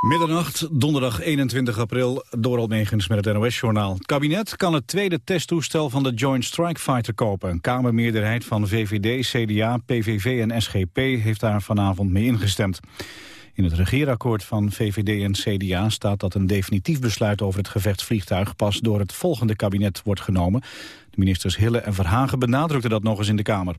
Middernacht, donderdag 21 april, door Megens met het NOS-journaal. Het kabinet kan het tweede testtoestel van de Joint Strike Fighter kopen. Een kamermeerderheid van VVD, CDA, PVV en SGP heeft daar vanavond mee ingestemd. In het regeerakkoord van VVD en CDA staat dat een definitief besluit over het gevechtsvliegtuig pas door het volgende kabinet wordt genomen. De ministers Hille en Verhagen benadrukten dat nog eens in de Kamer.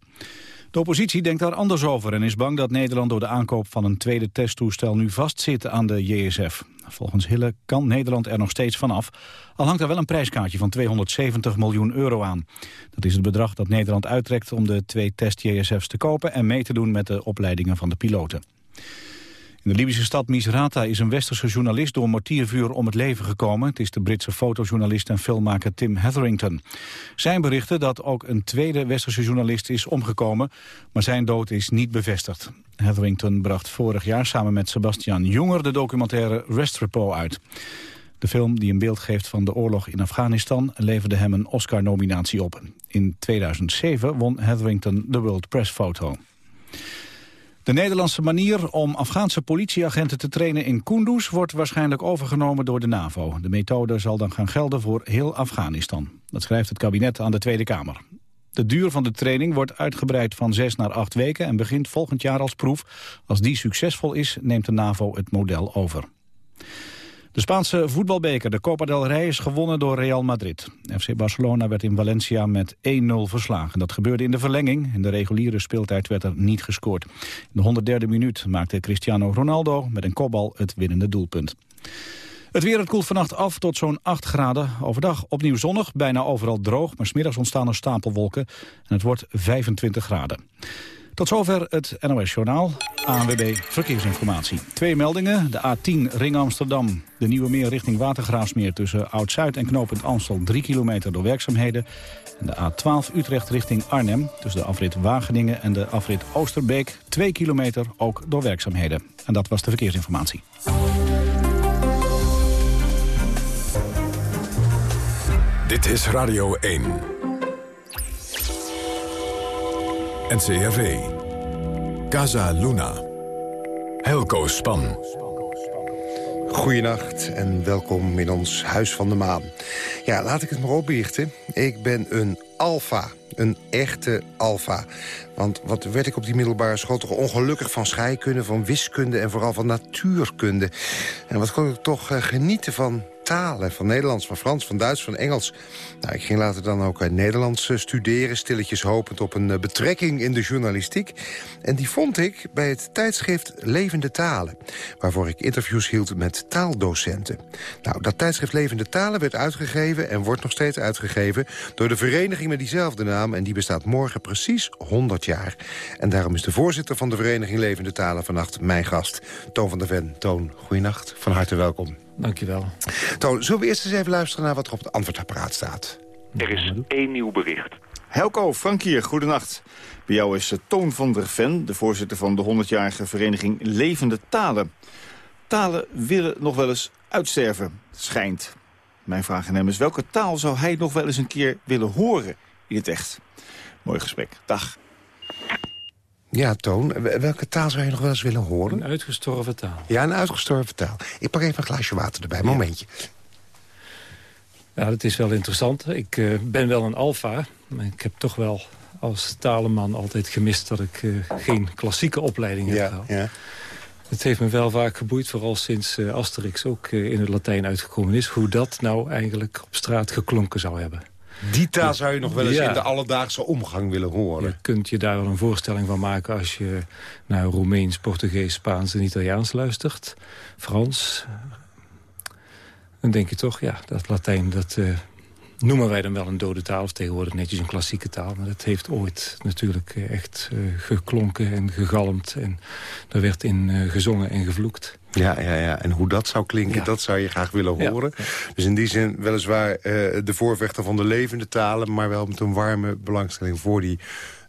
De oppositie denkt daar anders over en is bang dat Nederland door de aankoop van een tweede testtoestel nu vastzit aan de JSF. Volgens Hille kan Nederland er nog steeds vanaf, al hangt er wel een prijskaartje van 270 miljoen euro aan. Dat is het bedrag dat Nederland uittrekt om de twee test-JSF's te kopen en mee te doen met de opleidingen van de piloten. In de Libische stad Misrata is een westerse journalist door mortiervuur om het leven gekomen. Het is de Britse fotojournalist en filmmaker Tim Hetherington. Zijn berichten dat ook een tweede westerse journalist is omgekomen, maar zijn dood is niet bevestigd. Hetherington bracht vorig jaar samen met Sebastian Jonger de documentaire Restrepo uit. De film die een beeld geeft van de oorlog in Afghanistan leverde hem een Oscar-nominatie op. In 2007 won Hetherington de World Press Photo. De Nederlandse manier om Afghaanse politieagenten te trainen in Kunduz wordt waarschijnlijk overgenomen door de NAVO. De methode zal dan gaan gelden voor heel Afghanistan. Dat schrijft het kabinet aan de Tweede Kamer. De duur van de training wordt uitgebreid van zes naar acht weken en begint volgend jaar als proef. Als die succesvol is, neemt de NAVO het model over. De Spaanse voetbalbeker, de Copa del Rey, is gewonnen door Real Madrid. FC Barcelona werd in Valencia met 1-0 verslagen. Dat gebeurde in de verlenging. In de reguliere speeltijd werd er niet gescoord. In de 103e minuut maakte Cristiano Ronaldo met een kopbal het winnende doelpunt. Het weer het koelt vannacht af tot zo'n 8 graden. Overdag opnieuw zonnig, bijna overal droog, maar smiddags ontstaan er stapelwolken. En het wordt 25 graden. Tot zover het NOS-journaal. ANWB Verkeersinformatie. Twee meldingen. De A10 Ring Amsterdam. De Nieuwe Meer richting Watergraafsmeer tussen Oud-Zuid en Knopend Amstel 3 kilometer door werkzaamheden. En de A12 Utrecht richting Arnhem tussen de afrit Wageningen en de afrit Oosterbeek 2 kilometer ook door werkzaamheden. En dat was de verkeersinformatie. Dit is Radio 1. NCRV. Casa Luna. Helco Span. Goedenacht en welkom in ons Huis van de Maan. Ja, laat ik het maar opbiechten. Ik ben een alfa. Een echte alfa. Want wat werd ik op die middelbare school toch ongelukkig van scheikunde... van wiskunde en vooral van natuurkunde. En wat kon ik toch uh, genieten van talen. Van Nederlands, van Frans, van Duits, van Engels. Nou, ik ging later dan ook uh, Nederlands uh, studeren. Stilletjes hopend op een uh, betrekking in de journalistiek. En die vond ik bij het tijdschrift Levende Talen. Waarvoor ik interviews hield met taaldocenten. Nou, dat tijdschrift Levende Talen werd uitgegeven... en wordt nog steeds uitgegeven door de vereniging met diezelfde naam. En die bestaat morgen precies 100 jaar. En daarom is de voorzitter van de vereniging Levende Talen vannacht mijn gast. Toon van der Ven. Toon, goeienacht. Van harte welkom. Dankjewel. Toon, zullen we eerst eens even luisteren naar wat er op het antwoordapparaat staat? Er is één nieuw bericht. Helco, Frank hier, goedenacht. Bij jou is Toon van der Ven, de voorzitter van de 100-jarige vereniging Levende Talen. Talen willen nog wel eens uitsterven, schijnt. Mijn vraag aan hem is, welke taal zou hij nog wel eens een keer willen horen in het echt? Mooi gesprek. Dag. Ja, Toon, welke taal zou je nog wel eens willen horen? Een uitgestorven taal. Ja, een uitgestorven taal. Ik pak even een glaasje water erbij, momentje. Ja, dat is wel interessant. Ik uh, ben wel een alfa, maar ik heb toch wel als talenman altijd gemist... dat ik uh, geen klassieke opleiding heb ja, gehad. Ja. Het heeft me wel vaak geboeid, vooral sinds uh, Asterix ook in het Latijn uitgekomen is... hoe dat nou eigenlijk op straat geklonken zou hebben. Die taal zou je nog wel eens Ja. in de alledaagse omgang willen horen. Je kunt je daar wel een voorstelling van maken als je naar Roemeens, Portugees, Spaans en Italiaans luistert. Frans. Dan denk je toch, ja, dat Latijn, dat eh, noemen wij dan wel een dode taal. Of tegenwoordig netjes een klassieke taal. Maar dat heeft ooit natuurlijk eh, echt eh, geklonken en gegalmd. En er werd in eh, gezongen en gevloekt. Ja, ja, ja. En hoe dat zou klinken, Ja. dat zou je graag willen Ja. horen. Dus in die zin weliswaar de voorvechter van de levende talen... maar wel met een warme belangstelling voor die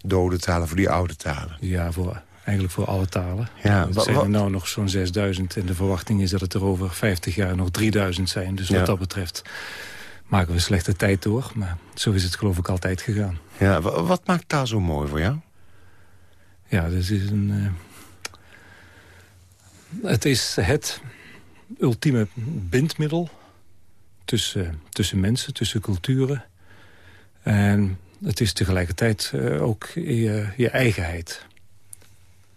dode talen, voor die oude talen. Ja, voor, eigenlijk voor alle talen. Ja, het zijn er nou nog zo'n 6000 en de verwachting is dat het er over 50 jaar nog 3000 zijn. Dus Ja. wat dat betreft maken we slechte tijd door. Maar zo is het geloof ik altijd gegaan. Ja, wa- wat maakt taal zo mooi voor jou? Ja, dus is een... eh, het is het ultieme bindmiddel tussen, tussen mensen, tussen culturen. En het is tegelijkertijd ook je, je eigenheid.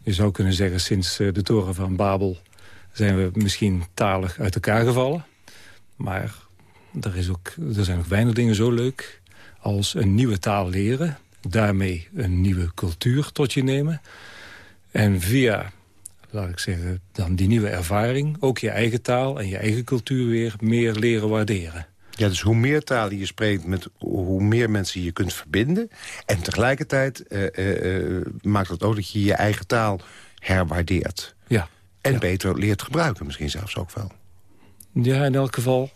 Je zou kunnen zeggen, sinds de toren van Babel zijn we misschien talig uit elkaar gevallen. Maar er, is ook, er zijn ook weinig dingen zo leuk als een nieuwe taal leren. Daarmee een nieuwe cultuur tot je nemen. En via, laat ik zeggen, dan die nieuwe ervaring... ook je eigen taal en je eigen cultuur weer meer leren waarderen. Ja, dus hoe meer talen je spreekt, met hoe meer mensen je kunt verbinden. En tegelijkertijd uh, uh, maakt het ook dat je je eigen taal herwaardeert. Ja. En beter leert gebruiken misschien zelfs ook wel. Ja, in elk geval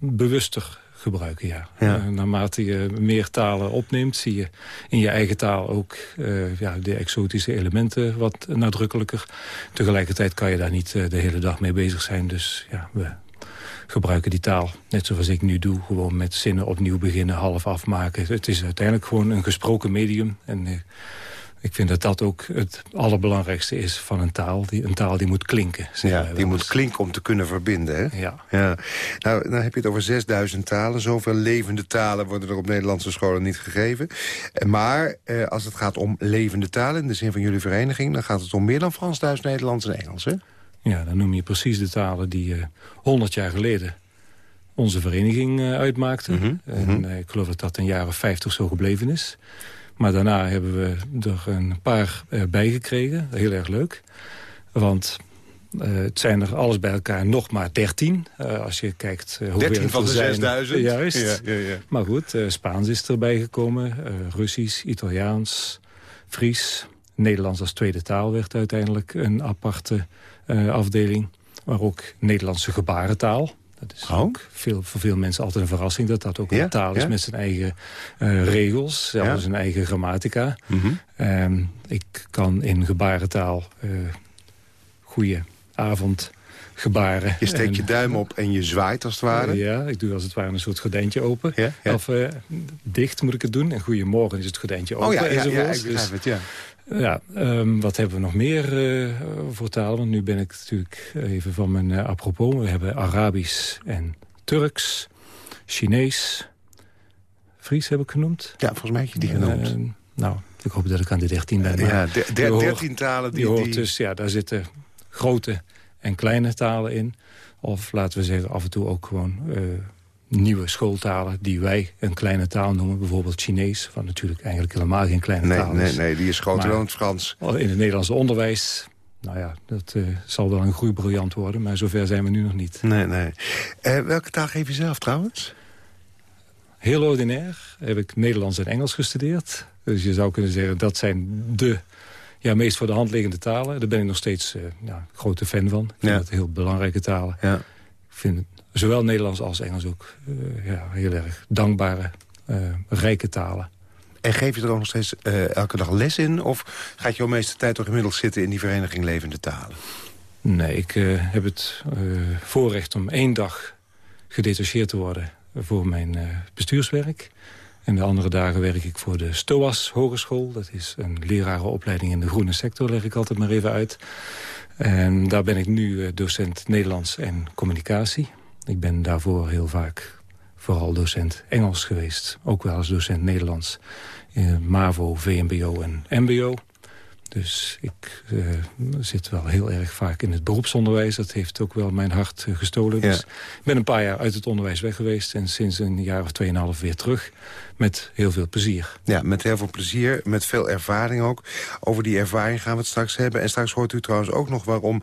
bewuster gebruiken, ja. ja. Uh, naarmate je meer talen opneemt, zie je in je eigen taal ook uh, ja, de exotische elementen wat nadrukkelijker. Tegelijkertijd kan je daar niet uh, de hele dag mee bezig zijn. Dus ja, we gebruiken die taal, net zoals ik nu doe, gewoon met zinnen opnieuw beginnen, half afmaken. Het is uiteindelijk gewoon een gesproken medium. En ik vind dat dat ook het allerbelangrijkste is van een taal. Die, een taal die moet klinken. Ja, die moet klinken om te kunnen verbinden. Hè? Ja. ja. Nou, nou heb je het over 6000 talen. Zoveel levende talen worden er op Nederlandse scholen niet gegeven. Maar eh, als het gaat om levende talen, in de zin van jullie vereniging... dan gaat het om meer dan Frans, Duits, Nederlands en Engels, hè? Ja, dan noem je precies de talen die uh, 100 jaar geleden onze vereniging uitmaakten. Mm -hmm. En mm -hmm. ik geloof dat dat een jaar of 50 zo gebleven is. Maar daarna hebben we er een paar uh, bijgekregen. Heel erg leuk. Want uh, het zijn er alles bij elkaar nog maar 13. Uh, als je kijkt uh, hoeveel 13 van de 6000? Juist. Ja, ja, ja. Maar goed, Spaans is erbij gekomen. Russisch, Italiaans, Fries. Nederlands als tweede taal werd uiteindelijk een aparte afdeling. Maar ook Nederlandse gebarentaal. Dat is oh. ook veel, voor veel mensen altijd een verrassing... dat dat ook Ja, een taal is ja. met zijn eigen uh, regels, zelfs Ja. zijn eigen grammatica. Mhm. Ehm, ik kan in gebarentaal uh, goede avond gebaren. Je steekt je duim op en je zwaait als het ware. Ja, ik doe als het ware een soort gordijntje open. Of eh, dicht moet ik het doen. En goedemorgen is het gordijntje open. oh ja, ja, ik begrijp Dus- het, ja. Ja, ehm, wat hebben we nog meer eh, voor talen? Want nu ben ik natuurlijk even van mijn eh, apropos. We hebben Arabisch en Turks, Chinees, Fries heb ik genoemd. Ja, volgens mij heb je die genoemd. Ehm, nou, ik hoop dat ik aan de dertien ben. maar ja, de, je der- hoort- 13 talen die die... hoort die- dus, ja, daar zitten grote en kleine talen in. Of laten we zeggen, af en toe ook gewoon eh, nieuwe schooltalen... die wij een kleine taal noemen. Bijvoorbeeld Chinees, wat natuurlijk eigenlijk helemaal geen kleine nee, taal nee, is. nee, die is groter dan het Frans. In het Nederlandse onderwijs, nou ja, dat eh, zal wel een groeibriljant worden. Maar zover zijn we nu nog niet. Nee, nee. Eh, welke taal geef je zelf trouwens? Heel ordinair heb ik Nederlands en Engels gestudeerd. Dus je zou kunnen zeggen, dat zijn de ja, meest voor de hand liggende talen. Daar ben ik nog steeds eh ja, grote fan van. Ik vind Ja. het heel belangrijke talen. Ja. Ik vind zowel Nederlands als Engels ook eh, ja, heel erg dankbare, eh, rijke talen. En geef je er ook nog steeds eh, elke dag les in? Of gaat je de meeste tijd toch inmiddels zitten in die vereniging Levende Talen? Nee, ik heb het voorrecht om één dag gedetacheerd te worden voor mijn bestuurswerk. En de andere dagen werk ik voor de STOAS Hogeschool. Dat is een lerarenopleiding in de groene sector, leg ik altijd maar even uit. En daar ben ik nu docent Nederlands en communicatie. Ik ben daarvoor heel vaak vooral docent Engels geweest. Ook wel als docent Nederlands. In MAVO, VMBO en MBO. Dus ik eh, zit wel heel erg vaak in het beroepsonderwijs. Dat heeft ook wel mijn hart eh, gestolen. Ja. Dus ik ben een paar jaar uit het onderwijs weg geweest... en sinds een jaar of tweeënhalf weer terug. Met heel veel plezier. Ja, met heel veel plezier, met veel ervaring ook. Over die ervaring gaan we het straks hebben. En straks hoort u trouwens ook nog waarom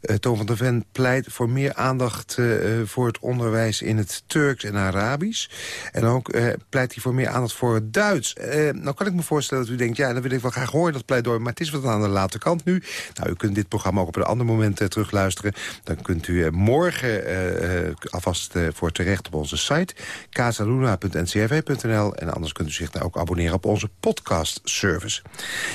eh Toon van der Ven pleit... voor meer aandacht eh, eh, voor het onderwijs in het Turks en Arabisch. En ook pleit hij voor meer aandacht voor het Duits. Nou kan ik me voorstellen dat u denkt... ja, dan wil ik wel graag horen dat pleidooi... maar het is wat aan de late kant nu. Nou, u kunt dit programma ook op een ander moment terugluisteren. Dan kunt u morgen alvast voor terecht op onze site... casaluna.ncrv.nl en anders kunt u zich daar ook abonneren op onze podcast-service.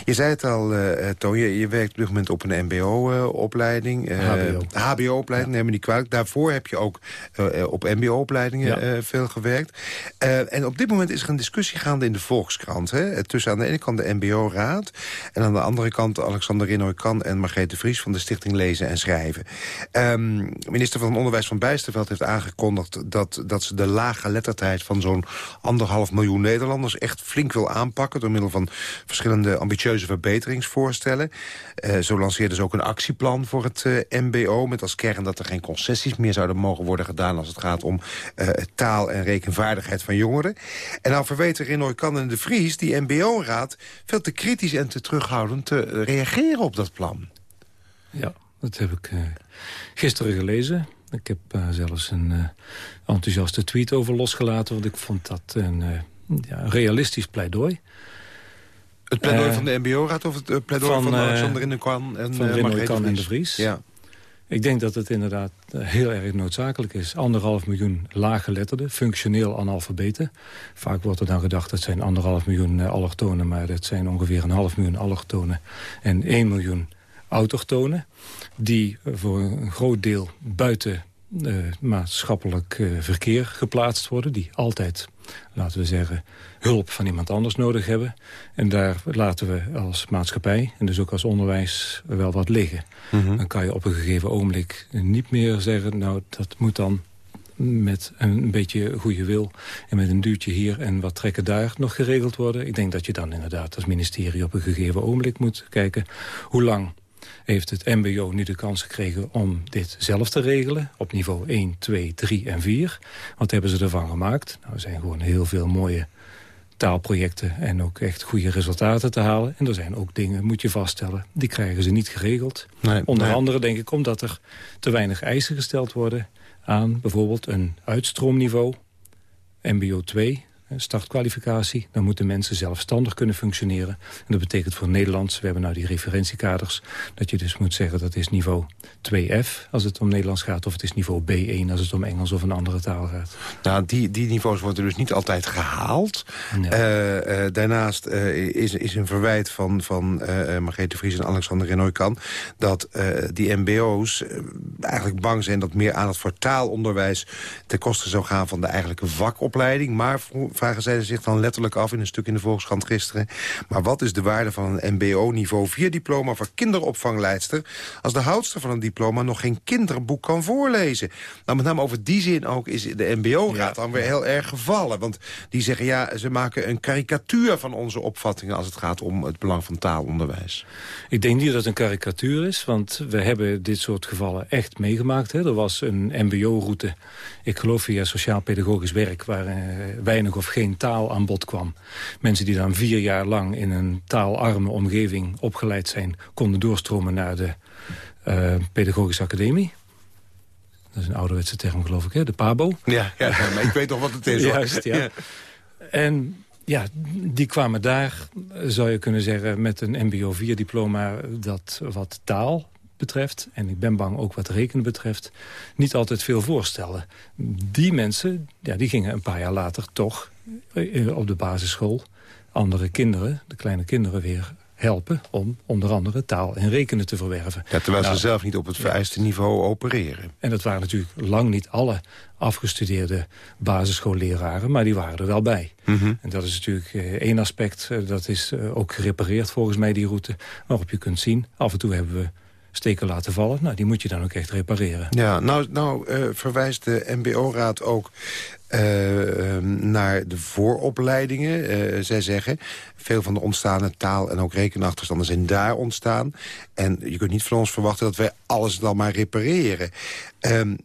Je zei het al, eh eh, Toon, je, je werkt op dit moment op een mbo-opleiding. HBO. HBO-opleiding, neem me niet kwalijk. Daarvoor heb je ook eh, eh, op mbo-opleidingen Ja. eh, veel gewerkt. Eh, en op dit moment is er een discussie gaande in de Volkskrant. Hè? Tussen aan de ene kant de mbo-raad... en aan de andere andere kant Alexander Rinoy-Kan en Margreet de Vries... van de Stichting Lezen en Schrijven. Um, minister van Onderwijs van Bijsterveld heeft aangekondigd... dat, dat ze de lage letterdheid van zo'n anderhalf miljoen Nederlanders... echt flink wil aanpakken door middel van verschillende ambitieuze verbeteringsvoorstellen. Uh, zo lanceerden ze ook een actieplan voor het uh, mbo... met als kern dat er geen concessies meer zouden mogen worden gedaan... als het gaat om uh, taal en rekenvaardigheid van jongeren. En nou verweten Kan en de Vries, die mbo-raad... veel te kritisch en te terughoudend te reageren op dat plan. Ja, dat heb ik gisteren gelezen. Ik heb zelfs een enthousiaste tweet over losgelaten... want ik vond dat een ja, realistisch pleidooi. Het pleidooi van de mbo-raad of het pleidooi van, van Alexander in de Kwan en van en de Vries? Ja. Ik denk dat het inderdaad heel erg noodzakelijk is. Anderhalf miljoen laaggeletterden, functioneel analfabeten. Vaak wordt er dan gedacht dat zijn anderhalf miljoen allochtonen... maar dat zijn ongeveer een half miljoen allochtonen en 1 miljoen autochtonen... die voor een groot deel buiten maatschappelijk uh, verkeer geplaatst worden... die altijd, laten we zeggen, hulp van iemand anders nodig hebben. En daar laten we als maatschappij en dus ook als onderwijs wel wat liggen. Mm -hmm. Dan kan je op een gegeven ogenblik niet meer zeggen... nou, dat moet dan met een beetje goede wil en met een duwtje hier en wat trekken daar nog geregeld worden. Ik denk dat je dan inderdaad als ministerie op een gegeven ogenblik moet kijken... hoe lang heeft het mbo nu de kans gekregen om dit zelf te regelen... op niveau 1, 2, 3 en 4. Wat hebben ze ervan gemaakt? Nou, er zijn gewoon heel veel mooie taalprojecten en ook echt goede resultaten te halen. En er zijn ook dingen, moet je vaststellen, die krijgen ze niet geregeld. Nee, Onder nee. andere denk ik omdat er te weinig eisen gesteld worden aan bijvoorbeeld een uitstroomniveau, mbo 2 startkwalificatie. Dan moeten mensen zelfstandig kunnen functioneren. En dat betekent voor Nederlands, we hebben nou die referentiekaders... dat je dus moet zeggen dat is niveau 2F als het om Nederlands gaat... of het is niveau B1 als het om Engels of een andere taal gaat. Nou, die, die niveaus worden dus niet altijd gehaald. Uh, uh, daarnaast uh, is, is een verwijt van, van Margrethe Vries en Alexander Renoy-Kan... dat die mbo's eigenlijk bang zijn dat meer aandacht voor taalonderwijs... ten koste zou gaan van de eigenlijke vakopleiding... maar vragen zij zich dan letterlijk af in een stuk in de Volkskrant gisteren. Maar wat is de waarde van een mbo-niveau 4-diploma voor kinderopvangleidster... als de houdster van een diploma nog geen kinderboek kan voorlezen? Nou, met name over die zin ook is de mbo-raad ja. dan weer heel erg gevallen. Want die zeggen, ja, ze maken een karikatuur van onze opvattingen... als het gaat om het belang van taalonderwijs. Ik denk niet dat het een karikatuur is, want we hebben dit soort gevallen echt meegemaakt. Hè. Er was een mbo-route, ik geloof via sociaal-pedagogisch werk... waar uh, weinig of geen taal aan bod kwam. Mensen die dan vier jaar lang in een taalarme omgeving opgeleid zijn... konden doorstromen naar de uh, pedagogische academie. Dat is een ouderwetse term, geloof ik, hè? de PABO. Ja, ja maar ik weet toch wat het is. Juist, ja. ja. En ja, die kwamen daar, zou je kunnen zeggen, met een mbo-4-diploma... dat wat taal betreft, en ik ben bang ook wat rekenen betreft... niet altijd veel voorstellen. Die mensen, ja, die gingen een paar jaar later toch eh, op de basisschool... andere kinderen, de kleine kinderen weer helpen om onder andere taal en rekenen te verwerven. Ja, terwijl nou, ze zelf niet op het vereiste ja. niveau opereren. En dat waren natuurlijk lang niet alle afgestudeerde basisschoolleraren... maar die waren er wel bij. Mm -hmm. En dat is natuurlijk eh, één aspect. Eh, dat is eh, ook gerepareerd volgens mij, die route. Waarop je kunt zien, af en toe hebben we steken laten vallen. Nou, die moet je dan ook echt repareren. Ja, nou, nou uh, verwijst de MBO-raad ook uh, naar de vooropleidingen. Uh, zij zeggen, veel van de ontstaande taal- en ook rekenachterstanden zijn daar ontstaan. En je kunt niet van ons verwachten dat wij alles dan maar repareren. Um,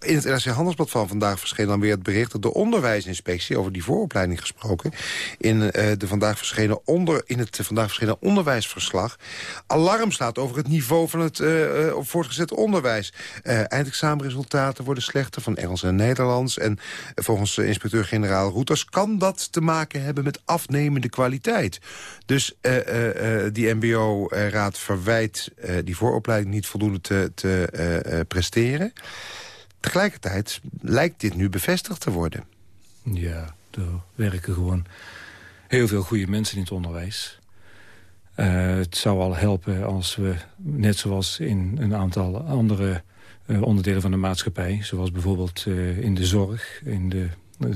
in het NRC Handelsblad van vandaag verscheen dan weer het bericht... dat de onderwijsinspectie, over die vooropleiding gesproken... in, uh, de vandaag verschenen onder, in het vandaag verschenen onderwijsverslag... alarm staat over het niveau van het uh, uh, voortgezet onderwijs. eindexamenresultaten worden slechter van Engels en Nederlands... en volgens inspecteur-generaal Roeters kan dat te maken hebben met afnemende kwaliteit. Dus die mbo-raad verwijt die vooropleiding niet voldoende te, te presteren... Tegelijkertijd lijkt dit nu bevestigd te worden. Ja, er werken gewoon heel veel goede mensen in het onderwijs. Het zou al helpen als we, net zoals in een aantal andere onderdelen van de maatschappij... zoals bijvoorbeeld in de zorg, in de,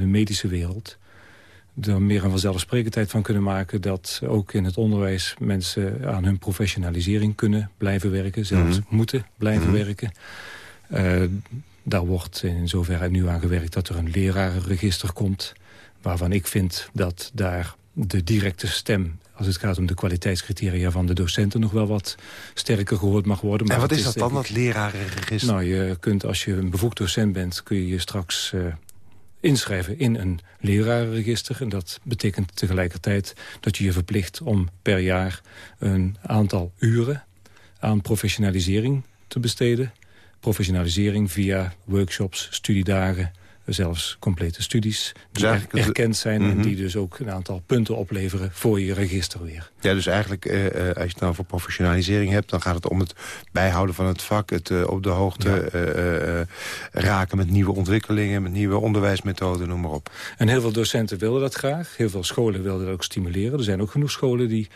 medische wereld... er meer een vanzelfsprekendheid van kunnen maken... dat ook in het onderwijs mensen aan hun professionalisering kunnen blijven werken. Zelfs Mhm. moeten blijven Mhm. werken. Eh, daar wordt in zoverre nu aan gewerkt dat er een lerarenregister komt... waarvan ik vind dat daar de directe stem... als het gaat om de kwaliteitscriteria van de docenten... nog wel wat sterker gehoord mag worden. Maar en wat is dat dan, dat lerarenregister? nou, je kunt als je een bevoegd docent bent... kun je je straks eh, inschrijven in een lerarenregister. En dat betekent tegelijkertijd dat je je verplicht om per jaar... een aantal uren aan professionalisering te besteden. Professionalisering via workshops, studiedagen... zelfs complete studies die Dus er- erkend zijn... en Mhm. die dus ook een aantal punten opleveren voor je register weer. Ja, dus eigenlijk, eh, eh, als je het nou voor professionalisering hebt... dan gaat het om het bijhouden van het vak, het eh, op de hoogte Ja. eh, eh, raken met nieuwe ontwikkelingen... met nieuwe onderwijsmethoden, noem maar op. En heel veel docenten wilden dat graag. Heel veel scholen wilden dat ook stimuleren. Er zijn ook genoeg scholen die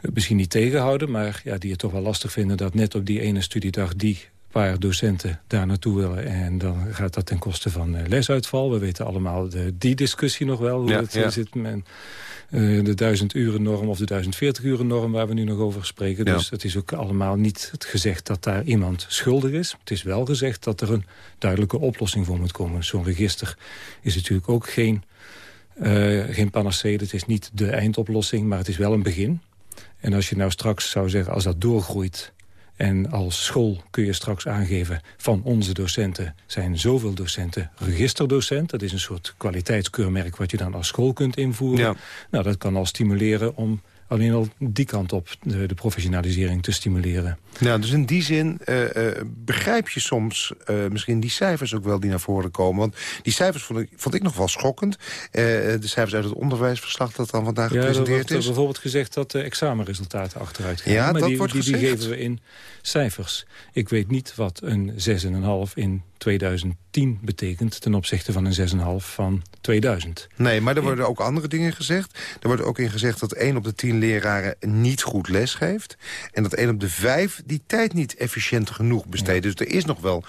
het misschien niet tegenhouden... maar ja, die het toch wel lastig vinden dat net op die ene studiedag... die paar docenten daar naartoe willen. En dan gaat dat ten koste van eh, lesuitval. We weten allemaal de, die discussie nog wel. Hoe Ja, het ja. zit met eh, de 1000 uren norm of de 1040 uren norm... waar we nu nog over spreken. Ja. Dus het is ook allemaal niet het gezegd dat daar iemand schuldig is. Het is wel gezegd dat er een duidelijke oplossing voor moet komen. Zo'n register is natuurlijk ook geen, eh, geen panacee. Het is niet de eindoplossing, maar het is wel een begin. En als je nou straks zou zeggen, als dat doorgroeit... en als school kun je straks aangeven van onze docenten... zijn zoveel docenten registerdocent. Dat is een soort kwaliteitskeurmerk wat je dan als school kunt invoeren. Ja. Nou, dat kan al stimuleren om alleen al die kant op de, de professionalisering te stimuleren. Nou, dus in die zin eh, eh, begrijp je soms eh, misschien die cijfers ook wel die naar voren komen. Want die cijfers vond ik, vond ik nog wel schokkend. De cijfers uit het onderwijsverslag dat dan vandaag Ja, er gepresenteerd wordt er is. bijvoorbeeld gezegd dat de examenresultaten achteruit gaan. Ja, maar dat die, wordt die, die geven we in cijfers. Ik weet niet wat een 6,5 in 2010 betekent... ten opzichte van een 6,5 van 2000. Nee, maar er worden ook andere dingen gezegd. Er wordt ook in gezegd dat 1 op de 10 leraren niet goed lesgeeft. En dat 1 op de 5 die tijd niet efficiënt genoeg besteedt. Dus er is nog wel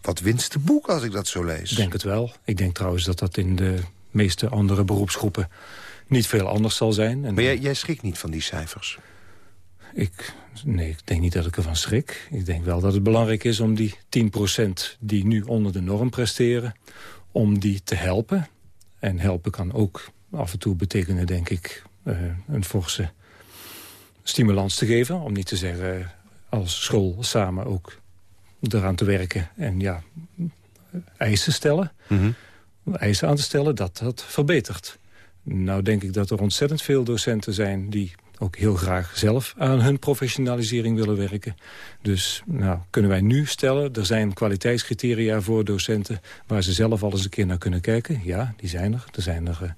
wat winst te boeken als ik dat zo lees. Ik denk het wel. Ik denk trouwens dat dat in de meeste andere beroepsgroepen niet veel anders zal zijn. En Maar jij, jij schrikt niet van die cijfers. Ik, nee, ik denk niet dat ik ervan schrik. Ik denk wel dat het belangrijk is om die 10% die nu onder de norm presteren... om die te helpen. En helpen kan ook af en toe betekenen, denk ik... eh, een forse stimulans te geven. Om niet te zeggen eh, als school samen ook eraan te werken. En ja, eisen stellen. Eisen aan te stellen, dat dat verbetert. Nou denk ik dat er ontzettend veel docenten zijn... die ook heel graag zelf aan hun professionalisering willen werken. Dus nou, kunnen wij nu stellen, er zijn kwaliteitscriteria voor docenten... waar ze zelf al eens een keer naar kunnen kijken. Ja, die zijn er. Er zijn er eh,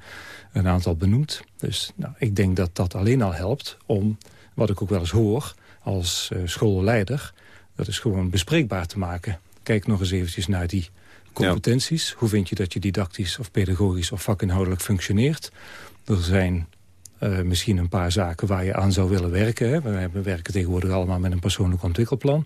een aantal benoemd. Dus nou, ik denk dat dat alleen al helpt om, wat ik ook wel eens hoor... als eh, schoolleider, dat is gewoon bespreekbaar te maken. Kijk nog eens eventjes naar die competenties. Hoe vind je dat je didactisch of pedagogisch of vakinhoudelijk functioneert? Er zijn uh, misschien een paar zaken waar je aan zou willen werken. Hè. We, werken tegenwoordig allemaal met een persoonlijk ontwikkelplan.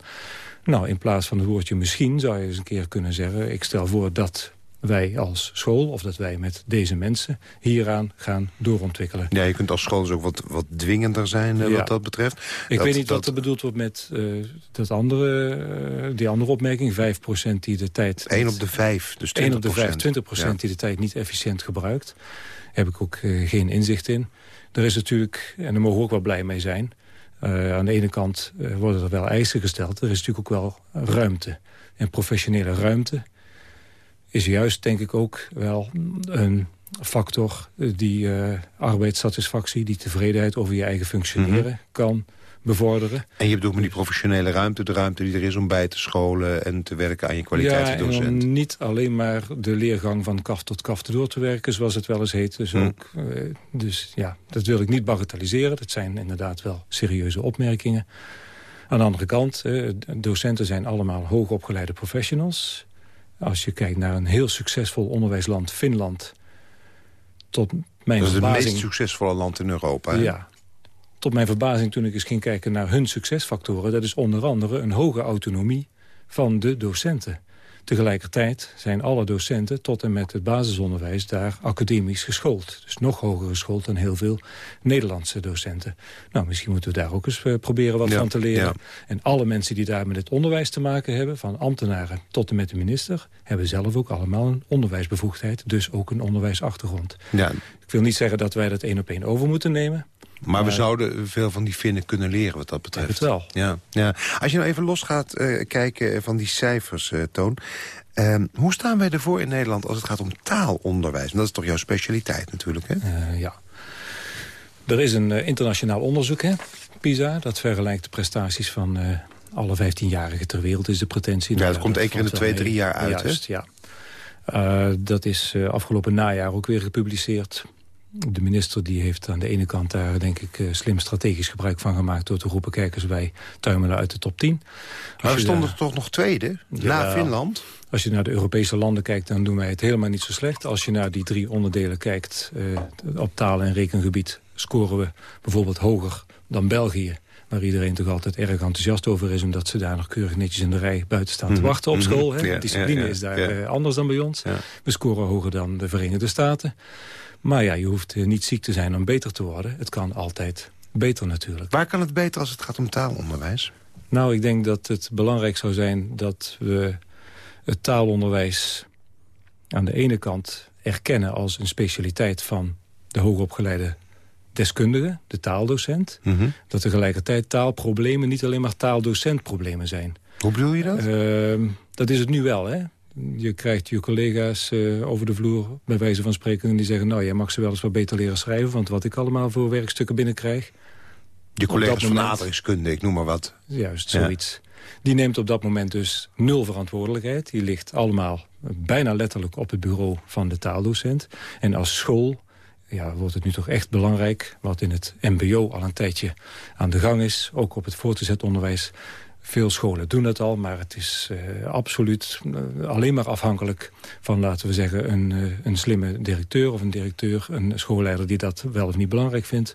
Nou, in plaats van het woordje misschien zou je eens een keer kunnen zeggen... ik stel voor dat wij als school, of dat wij met deze mensen... hieraan gaan doorontwikkelen. Ja, je kunt als school dus ook wat, wat dwingender zijn Ja. wat dat betreft. Ik Dat- weet niet dat- wat er bedoeld wordt met uh, dat andere, uh, die andere opmerking. 5% die de tijd... 1 op de 5, dus 20 1 op de 5, 20 Ja. die de tijd niet efficiënt gebruikt. Heb ik ook uh, geen inzicht in. Er is natuurlijk, en daar mogen we ook wel blij mee zijn... Aan de ene kant worden er wel eisen gesteld. Er is natuurlijk ook wel ruimte. En professionele ruimte is juist, denk ik, ook wel een factor... die uh, arbeidssatisfactie, die tevredenheid over je eigen functioneren Mhm. kan bevorderen. En je bedoelt met die professionele ruimte, de ruimte die er is om bij te scholen... en te werken aan je kwaliteit Ja, en docent. om niet alleen maar de leergang van kaf tot kaf door te werken, zoals het wel eens heet. Dus, Hm. ook, eh, dus ja, dat wil ik niet bagatelliseren. Dat zijn inderdaad wel serieuze opmerkingen. Aan de andere kant, eh, docenten zijn allemaal hoogopgeleide professionals. Als je kijkt naar een heel succesvol onderwijsland, Finland... tot mijn Dat is het verbazing... meest succesvolle land in Europa. hè? Ja. Tot mijn verbazing toen ik eens ging kijken naar hun succesfactoren... dat is onder andere een hoge autonomie van de docenten. Tegelijkertijd zijn alle docenten tot en met het basisonderwijs daar academisch geschoold. Dus nog hoger geschoold dan heel veel Nederlandse docenten. Nou, misschien moeten we daar ook eens eh, proberen wat van te leren. En alle mensen die daar met het onderwijs te maken hebben... van ambtenaren tot en met de minister... hebben zelf ook allemaal een onderwijsbevoegdheid. Dus ook een onderwijsachtergrond. Ja. Ik wil niet zeggen dat wij dat één op één over moeten nemen. Maar, we zouden veel van die Finnen kunnen leren wat dat betreft. Het wel. Ja, ja. Als je nou even los gaat uh, kijken van die cijfers, uh, Toon. Uh, hoe staan wij ervoor in Nederland als het gaat om taalonderwijs? dat is toch jouw specialiteit natuurlijk, hè? Uh, ja. Er is een internationaal onderzoek, hè? PISA. Dat vergelijkt de prestaties van alle 15-jarigen ter wereld, is de pretentie. Ja, dat, komt één keer in de twee, drie jaar uit, Juist, hè? ja. dat is afgelopen najaar ook weer gepubliceerd de minister die heeft aan de ene kant daar denk ik eh, slim strategisch gebruik van gemaakt... door te roepen, kijkers wij tuimelen uit de top 10. maar we stonden toch nog tweede, na Finland? Als je naar de Europese landen kijkt, dan doen wij het helemaal niet zo slecht. Als je naar die drie onderdelen kijkt, uh, op taal- en rekengebied... scoren we bijvoorbeeld hoger dan België waar iedereen toch altijd erg enthousiast over is... omdat ze daar nog keurig netjes in de rij buiten staan te mhm. wachten op mhm. school. Hè? De discipline is daar uh, anders dan bij ons. We scoren hoger dan de Verenigde Staten. Maar ja, je hoeft niet ziek te zijn om beter te worden. Het kan altijd beter natuurlijk. Waar kan het beter als het gaat om taalonderwijs? Nou, ik denk dat het belangrijk zou zijn dat we het taalonderwijs aan de ene kant erkennen als een specialiteit van de hoogopgeleide deskundige, de taaldocent. Mm Dat tegelijkertijd taalproblemen niet alleen maar taaldocentproblemen zijn. Hoe bedoel je dat? Uh, dat is het nu wel, hè? Je krijgt je collega's uh, over de vloer, bij wijze van spreken... en die zeggen, nou, jij mag ze wel eens wat beter leren schrijven... want wat ik allemaal voor werkstukken binnenkrijg... Je collega's van aardrijkskunde, ik noem maar wat. Juist, zoiets. Die neemt op dat moment dus nul verantwoordelijkheid. Die ligt allemaal bijna letterlijk op het bureau van de taaldocent. En als school ja, wordt het nu toch echt belangrijk... wat in het mbo al een tijdje aan de gang is... ook op het voortgezet onderwijs veel scholen doen dat al, maar het is uh, absoluut uh, alleen maar afhankelijk van, laten we zeggen, een, uh, een slimme directeur of een directeur, een schoolleider die dat wel of niet belangrijk vindt.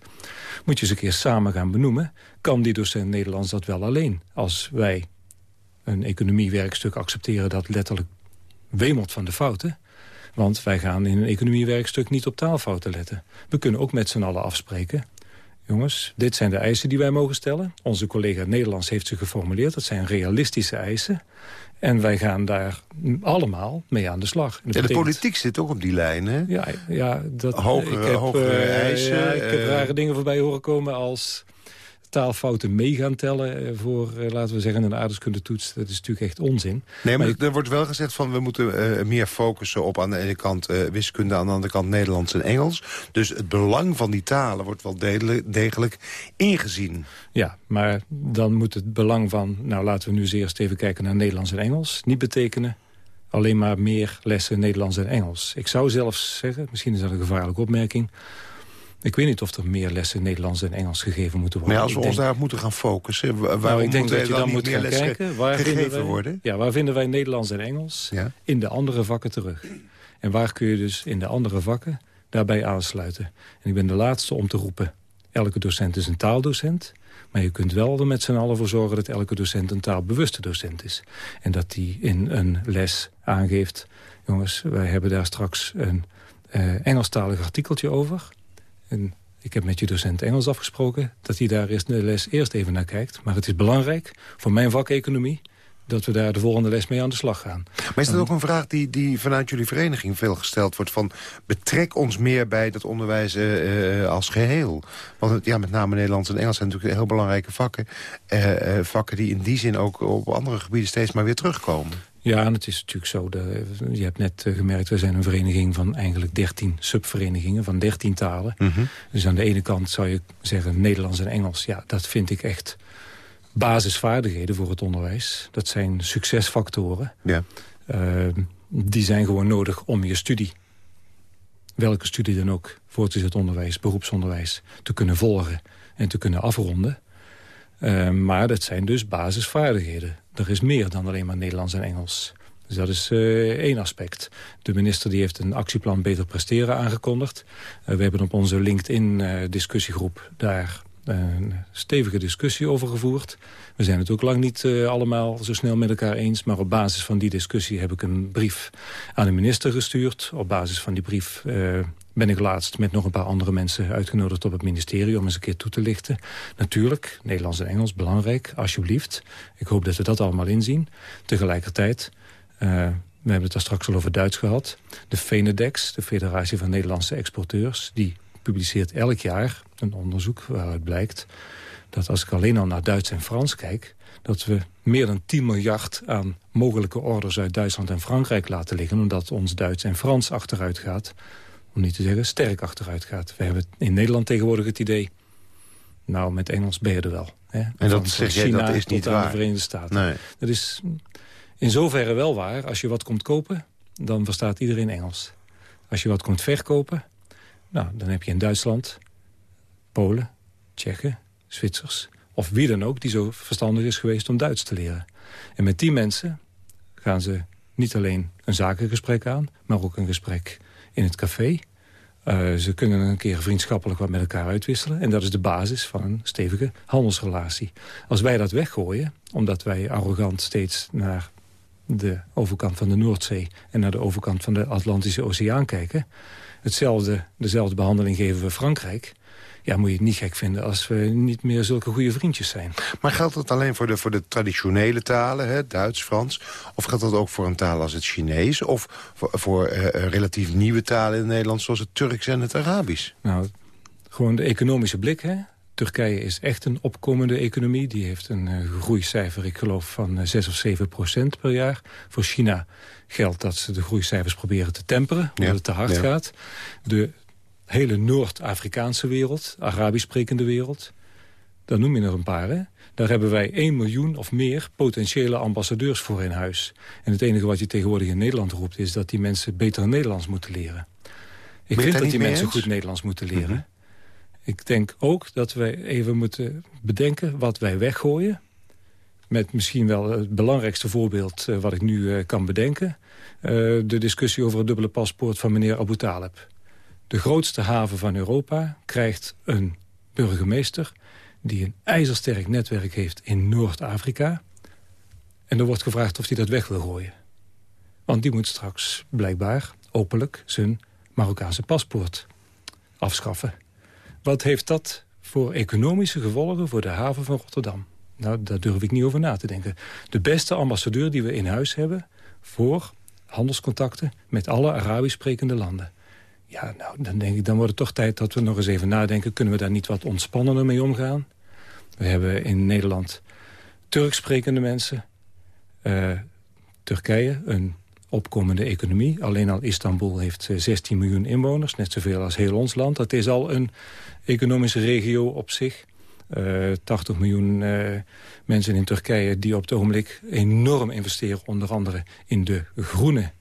Moet je eens een keer samen gaan benoemen. Kan die docent Nederlands dat wel alleen? Als wij een economiewerkstuk accepteren dat letterlijk wemelt van de fouten, want wij gaan in een economiewerkstuk niet op taalfouten letten. We kunnen ook met z'n allen afspreken jongens, dit zijn de eisen die wij mogen stellen. Onze collega Nederlands heeft ze geformuleerd. Dat zijn realistische eisen. En wij gaan daar allemaal mee aan de slag. En de politiek zit ook op die lijn, hè? Ja, ja dat, hogere, ik heb, hogere uh, eisen. Ja, ik heb uh, rare dingen voorbij horen komen als taalfouten mee gaan tellen eh, voor, eh, laten we zeggen, een aardrijkskundetoets. Dat is natuurlijk echt onzin. Nee, maar, er wordt wel gezegd van we moeten uh, meer focussen op aan de ene kant uh, wiskunde, aan de andere kant Nederlands en Engels. Dus het belang van die talen wordt wel degelijk ingezien. Ja, maar dan moet het belang van, nou laten we nu eerst even kijken naar Nederlands en Engels, niet betekenen alleen maar meer lessen Nederlands en Engels. Ik zou zelfs zeggen, misschien is dat een gevaarlijke opmerking... Ik weet niet of er meer lessen Nederlands en Engels gegeven moeten worden. Maar als we ons daarop moeten gaan focussen... waarom nou, ik denk dat je dan moet gaan kijken... Waar gegeven wij, worden? Ja, waar vinden wij Nederlands en Engels ja? in de andere vakken terug? En waar kun je dus in de andere vakken daarbij aansluiten? En ik ben de laatste om te roepen... elke docent is een taaldocent... Maar je kunt wel er met z'n allen voor zorgen dat elke docent een taalbewuste docent is. En dat die in een les aangeeft... jongens, wij hebben daar straks een uh, Engelstalig artikeltje over... En ik heb met je docent Engels afgesproken... dat hij daar eerst de les eerst even naar kijkt. Maar het is belangrijk voor mijn vak economie dat we daar de volgende les mee aan de slag gaan. Maar is dat ook een vraag die, die vanuit jullie vereniging veel gesteld wordt... van betrek ons meer bij dat onderwijs uh, als geheel? Want ja, met name Nederlands en Engels zijn natuurlijk heel belangrijke vakken. Uh, uh, vakken die in die zin ook op andere gebieden steeds maar weer terugkomen. Ja, en het is natuurlijk zo. De, je hebt net uh, gemerkt, we zijn een vereniging van eigenlijk 13 subverenigingen, van 13 talen. Mm -hmm. Dus aan de ene kant zou je zeggen Nederlands en Engels. Ja, dat vind ik echt basisvaardigheden voor het onderwijs. Dat zijn succesfactoren. Ja. Uh, die zijn gewoon nodig om je studie, welke studie dan ook, voortgezet onderwijs, beroepsonderwijs, te kunnen volgen en te kunnen afronden. Uh, maar dat zijn dus basisvaardigheden. Er is meer dan alleen maar Nederlands en Engels. Dus dat is uh, één aspect. De minister die heeft een actieplan Beter Presteren aangekondigd. Uh, we hebben op onze LinkedIn-discussiegroep daar een stevige discussie over gevoerd. We zijn het ook lang niet allemaal zo snel met elkaar eens. Maar op basis van die discussie heb ik een brief aan de minister gestuurd. Op basis van die brief ben ik laatst met nog een paar andere mensen uitgenodigd op het ministerie om eens een keer toe te lichten. Natuurlijk, Nederlands en Engels, belangrijk, alsjeblieft. Ik hoop dat we dat allemaal inzien. Tegelijkertijd, uh, we hebben het daar straks al over Duits gehad. De Fenedex, de Federatie van Nederlandse Exporteurs... die publiceert elk jaar een onderzoek waaruit blijkt... dat als ik alleen al naar Duits en Frans kijk... dat we meer dan 10 miljard aan mogelijke orders uit Duitsland en Frankrijk laten liggen... omdat ons Duits en Frans achteruit gaat. Om niet te zeggen sterk achteruit gaat. We hebben in Nederland tegenwoordig het idee... nou, met Engels ben je er wel. Hè? En dat zeg jij, dat is niet waar. de Verenigde Staten. Nee. Dat is in zoverre wel waar. Als je wat komt kopen, dan verstaat iedereen Engels. Als je wat komt verkopen, nou, dan heb je in Duitsland, Polen, Tsjechen, Zwitsers... of wie dan ook die zo verstandig is geweest om Duits te leren. En met die mensen gaan ze niet alleen een zakengesprek aan... maar ook een gesprek in het café. Uh, ze kunnen een keer vriendschappelijk wat met elkaar uitwisselen. En dat is de basis van een stevige handelsrelatie. Als wij dat weggooien, omdat wij arrogant steeds naar de overkant van de Noordzee... en naar de overkant van de Atlantische Oceaan kijken... hetzelfde, dezelfde behandeling geven we Frankrijk... ja, moet je het niet gek vinden als we niet meer zulke goede vriendjes zijn. Maar geldt dat alleen voor de, voor de traditionele talen, hè, Duits, Frans... of geldt dat ook voor een taal als het Chinees... of voor, voor uh, relatief nieuwe talen in het Nederlands... zoals het Turks en het Arabisch? Nou, gewoon de economische blik, hè? Turkije is echt een opkomende economie. Die heeft een uh, groeicijfer, ik geloof, van uh, 6 of 7 procent per jaar. Voor China geldt dat ze de groeicijfers proberen te temperen, omdat ja. het te hard ja. gaat. De hele Noord-Afrikaanse wereld, Arabisch sprekende wereld... daar noem je er een paar, hè? Daar hebben wij 1 miljoen of meer potentiële ambassadeurs voor in huis. En het enige wat je tegenwoordig in Nederland roept... is dat die mensen beter Nederlands moeten leren. Ik vind dat die mensen eens? goed Nederlands moeten leren. Mm -hmm. Ik denk ook dat wij even moeten bedenken wat wij weggooien. Met misschien wel het belangrijkste voorbeeld uh, wat ik nu uh, kan bedenken. Uh, de discussie over het dubbele paspoort van meneer Abu Talib. De grootste haven van Europa krijgt een burgemeester... die een ijzersterk netwerk heeft in Noord-Afrika. En er wordt gevraagd of hij dat weg wil gooien. Want die moet straks blijkbaar openlijk zijn Marokkaanse paspoort afschaffen. Wat heeft dat voor economische gevolgen voor de haven van Rotterdam? Nou, daar durf ik niet over na te denken. De beste ambassadeur die we in huis hebben voor handelscontacten met alle Arabisch sprekende landen. Ja, nou, dan denk ik, dan wordt het toch tijd dat we nog eens even nadenken. Kunnen we daar niet wat ontspannender mee omgaan? We hebben in Nederland Turks sprekende mensen. Uh, Turkije, een opkomende economie. Alleen al Istanbul heeft 16 miljoen inwoners, net zoveel als heel ons land. Dat is al een economische regio op zich. Uh, 80 miljoen uh, mensen in Turkije die op het ogenblik enorm investeren... onder andere in de groene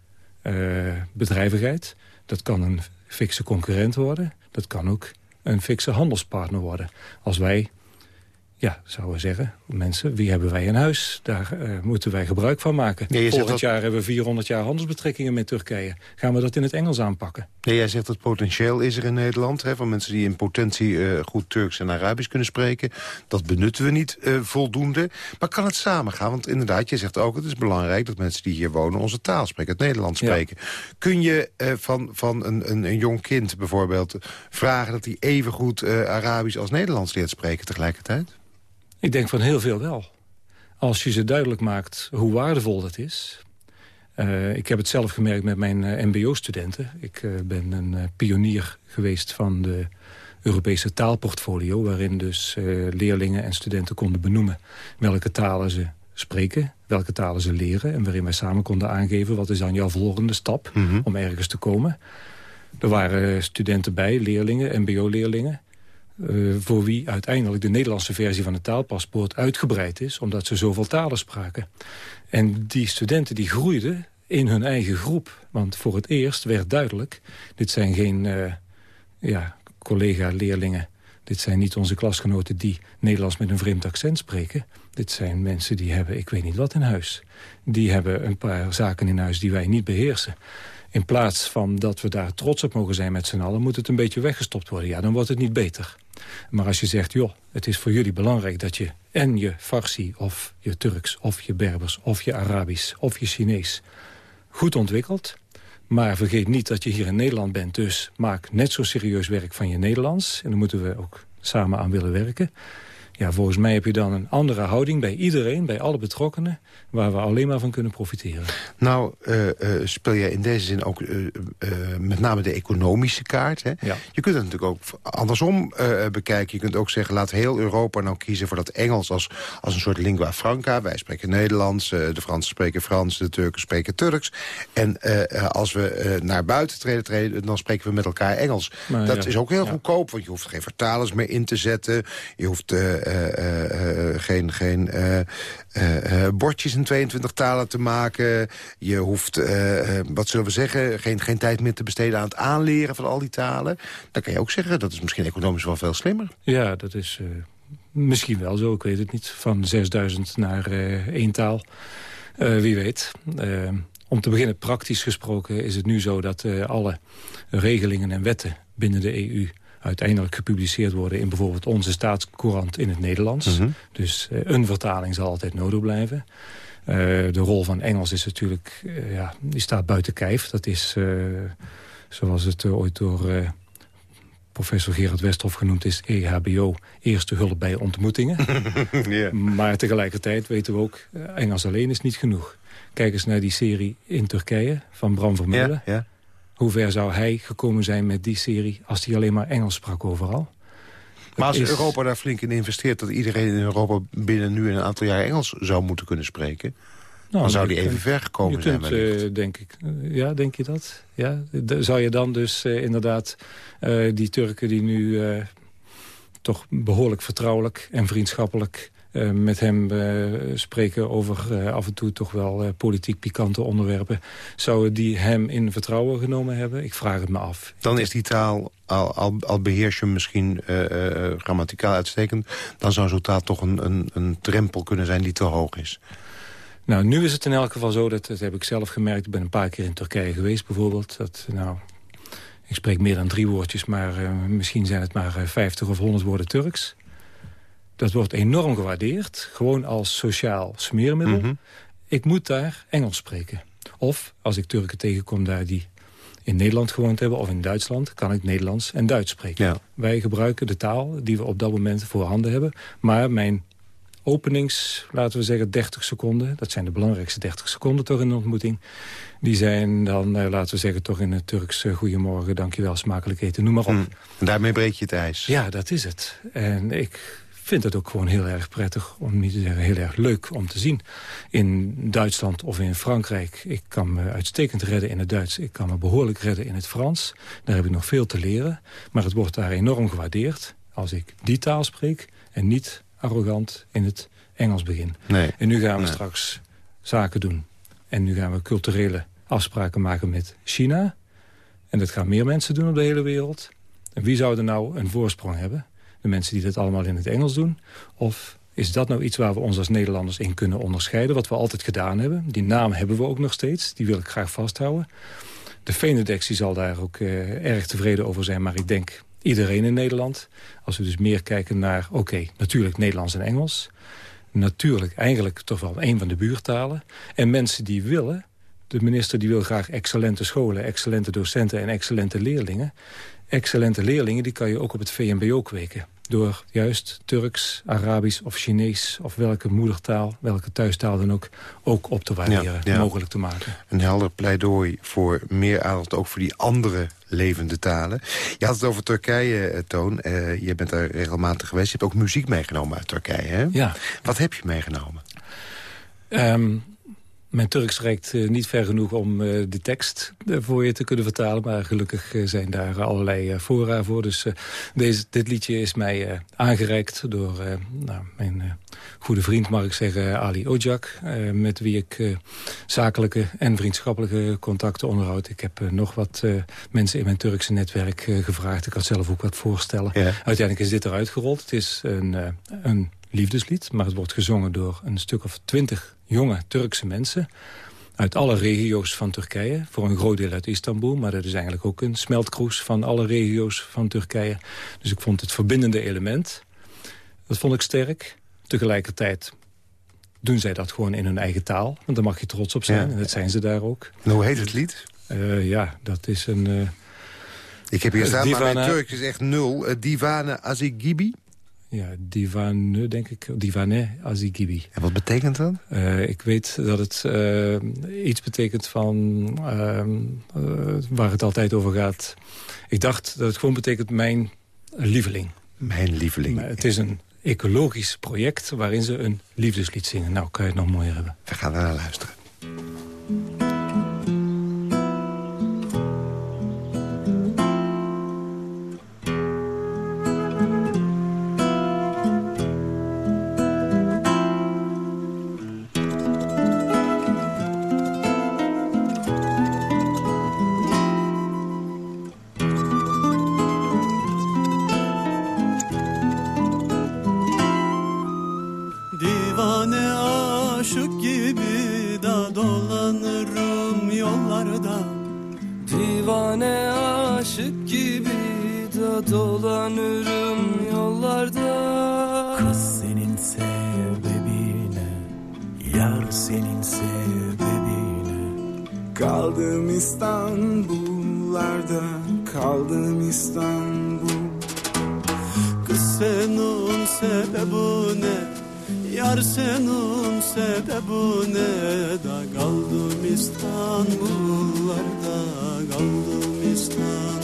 uh, bedrijvigheid. Dat kan een fikse concurrent worden. Dat kan ook een fikse handelspartner worden. Als wij ja, zouden we zeggen, mensen, wie hebben wij in huis? Daar uh, moeten wij gebruik van maken. Nee, Volgend dat... jaar hebben we 400 jaar handelsbetrekkingen met Turkije. Gaan we dat in het Engels aanpakken? Nee, jij zegt dat potentieel is er in Nederland... Hè, van mensen die in potentie uh, goed Turks en Arabisch kunnen spreken. Dat benutten we niet uh, voldoende. Maar kan het samengaan? Want inderdaad, je zegt ook... het is belangrijk dat mensen die hier wonen onze taal spreken... het Nederlands spreken. Ja. Kun je van, van een, een, een, jong kind bijvoorbeeld vragen... dat hij even goed Arabisch als Nederlands leert spreken tegelijkertijd? Ik denk van heel veel wel. Als je ze duidelijk maakt hoe waardevol dat is... Uh, ik heb het zelf gemerkt met mijn uh, mbo-studenten. Ik uh, ben een pionier geweest van de Europese taalportfolio... waarin dus leerlingen en studenten konden benoemen... welke talen ze spreken, welke talen ze leren... en waarin wij samen konden aangeven... wat is dan jouw volgende stap mm -hmm. om ergens te komen. Er waren studenten bij, leerlingen, mbo-leerlingen... Uh, voor wie uiteindelijk de Nederlandse versie van het taalpaspoort uitgebreid is... omdat ze zoveel talen spraken. En die studenten die groeiden in hun eigen groep. Want voor het eerst werd duidelijk... dit zijn geen uh, ja, collega-leerlingen... dit zijn niet onze klasgenoten die Nederlands met een vreemd accent spreken. Dit zijn mensen die hebben, ik weet niet wat in huis. Die hebben een paar zaken in huis die wij niet beheersen. In plaats van dat we daar trots op mogen zijn met z'n allen... moet het een beetje weggestopt worden. Ja, dan wordt het niet beter. Maar als je zegt, joh, het is voor jullie belangrijk dat je en je Farsi... of je Turks, of je Berbers, of je Arabisch, of je Chinees... goed ontwikkelt... Maar vergeet niet dat je hier in Nederland bent. Dus maak net zo serieus werk van je Nederlands. En daar moeten we ook samen aan willen werken. Ja, volgens mij heb je dan een andere houding bij iedereen, bij alle betrokkenen... waar we alleen maar van kunnen profiteren. Nou, uh, uh, speel jij in deze zin ook uh, met name de economische kaart. Hè? Ja. Je kunt het natuurlijk ook andersom bekijken. Je kunt ook zeggen, laat heel Europa nou kiezen voor dat Engels... als, als een soort lingua franca. Wij spreken Nederlands, de Fransen spreken Frans... de Turken spreken Turks. En als we naar buiten treden, treden, dan spreken we met elkaar Engels. Maar, dat ja. is ook heel Ja. goedkoop, want je hoeft geen vertalers meer in te zetten. Je hoeft eh, eh, eh, geen, geen eh, eh, eh, bordjes in 22 talen te maken. Je hoeft, wat zullen we zeggen, geen, geen tijd meer te besteden aan het aanleren van al die talen. Dan kan je ook zeggen, dat is misschien economisch wel veel slimmer. Ja, dat is misschien wel zo, ik weet het niet. Van 6000 naar één taal. Wie weet. Om te beginnen, praktisch gesproken is het nu zo... dat alle regelingen en wetten binnen de EU uiteindelijk gepubliceerd worden... in bijvoorbeeld onze staatscourant in het Nederlands. Mhm. Dus eh, een vertaling zal altijd nodig blijven. Eh, de rol van Engels is natuurlijk, eh, ja, die staat buiten kijf. Dat is, zoals het ooit door professor Gerard Westhoff genoemd is... EHBO, eerste hulp bij ontmoetingen. maar tegelijkertijd weten we ook, Engels alleen is niet genoeg. Kijk eens naar die serie in Turkije van Bram Vermeulen. Hoe ver zou hij gekomen zijn met die serie... als hij alleen maar Engels sprak overal? Maar als is- Europa daar flink in investeert... dat iedereen in Europa binnen nu en een aantal jaar Engels zou moeten kunnen spreken... Nou, dan zou die even kunt- ver gekomen zijn. kunt, eh, denk ik. ja, denk je dat? Ja? Zou je dan dus eh, inderdaad eh, die Turken die nu toch behoorlijk vertrouwelijk en vriendschappelijk eh, met hem eh, spreken over eh, af en toe toch wel politiek pikante onderwerpen. Zouden die hem in vertrouwen genomen hebben? Ik vraag het me af. Dan is die taal, al, al, al beheers je misschien grammaticaal uitstekend... dan zou zo'n taal toch een, een, een drempel kunnen zijn die te hoog is. Nou, nu is het in elk geval zo, dat, dat heb ik zelf gemerkt. Ik ben een paar keer in Turkije geweest bijvoorbeeld. Dat, nou, ik spreek meer dan drie woordjes, maar misschien zijn het maar eh, 50 of 100 woorden Turks. Dat wordt enorm gewaardeerd, gewoon als sociaal smeermiddel. Mhm. Ik moet daar Engels spreken. Of als ik Turken tegenkom daar die in Nederland gewoond hebben... of in Duitsland, kan ik Nederlands en Duits spreken. Ja. Wij gebruiken de taal die we op dat moment voorhanden hebben. Maar mijn openings, laten we zeggen, 30 seconden... dat zijn de belangrijkste 30 seconden toch in een ontmoeting... die zijn dan, eh, laten we zeggen, toch in het Turks... eh, goedemorgen, dankjewel, smakelijk eten, noem maar op. En daarmee breek je het ijs. Ja, dat is het. En ik vind het ook gewoon heel erg prettig, om niet te zeggen heel erg leuk om te zien. In Duitsland of in Frankrijk. Ik kan me uitstekend redden in het Duits. Ik kan me behoorlijk redden in het Frans. Daar heb ik nog veel te leren. Maar het wordt daar enorm gewaardeerd als ik die taal spreek... en niet arrogant in het Engels begin. Nee. En nu gaan we Nee. straks zaken doen. En nu gaan we culturele afspraken maken met China. En dat gaan meer mensen doen op de hele wereld. En wie zou er nou een voorsprong hebben? De mensen die dit allemaal in het Engels doen? Of is dat nou iets waar we ons als Nederlanders in kunnen onderscheiden? Wat we altijd gedaan hebben. Die naam hebben we ook nog steeds. Die wil ik graag vasthouden. De Venedex die zal daar ook eh, erg tevreden over zijn. Maar ik denk iedereen in Nederland. Als we dus meer kijken naar, oké, natuurlijk Nederlands en Engels. Natuurlijk eigenlijk toch wel een van de buurtalen. En mensen die willen... De minister die wil graag excellente scholen, excellente docenten en excellente leerlingen. Excellente leerlingen die kan je ook op het VMBO kweken. Door juist Turks, Arabisch of Chinees of welke moedertaal, welke thuistaal dan ook, ook op te waarderen, Ja, ja. mogelijk te maken. Een helder pleidooi voor meer aandacht ook voor die andere levende talen. Je had het over Turkije, eh, Toon. Eh, je bent daar regelmatig geweest. Je hebt ook muziek meegenomen uit Turkije, hè? Ja, Wat heb je meegenomen? Ehm, mijn Turks reikt eh, niet ver genoeg om eh, de tekst eh, voor je te kunnen vertalen. Maar gelukkig zijn daar allerlei fora voor. Dus deze, dit liedje is mij aangereikt door nou, mijn goede vriend, mag ik zeggen, Ali Ojak. met wie ik zakelijke en vriendschappelijke contacten onderhoud. Ik heb nog wat mensen in mijn Turkse netwerk gevraagd. Ik had zelf ook wat voorstellen. Ja. Uiteindelijk is dit eruit gerold. Het is een, een liefdeslied, maar het wordt gezongen door een stuk of twintig jonge Turkse mensen. uit alle regio's van Turkije. Voor een groot deel uit Istanbul, maar dat is eigenlijk ook een smeltkroes van alle regio's van Turkije. Dus ik vond het verbindende element, dat vond ik sterk. Tegelijkertijd doen zij dat gewoon in hun eigen taal. Want daar mag je trots op zijn. En dat zijn ze daar ook. En hoe heet het lied? Uh, ja, dat is een... Uh, ik heb hier staan, Divana... maar mijn Turk is echt nul. Uh, Divane Azigibi? Ja, Divane, denk ik. Divane Azigibi. En wat betekent dat? ik weet dat het iets betekent van... Waar het altijd over gaat. Ik dacht dat het gewoon betekent mijn lieveling. Mijn lieveling. Maar het is een ecologisch project waarin ze een liefdeslied zingen. Nou, kan je het nog mooier hebben. We gaan er naar luisteren. tane aşık gibi da dolanırım yollarda. Kız senin sebebine Yar senin sebebine. Kaldım İstanbul'larda Kaldım İstanbul. Kız sen sebebine Yar senin sebebine da? Kaldım İstanbul'larda kaldım İstanbul'larda.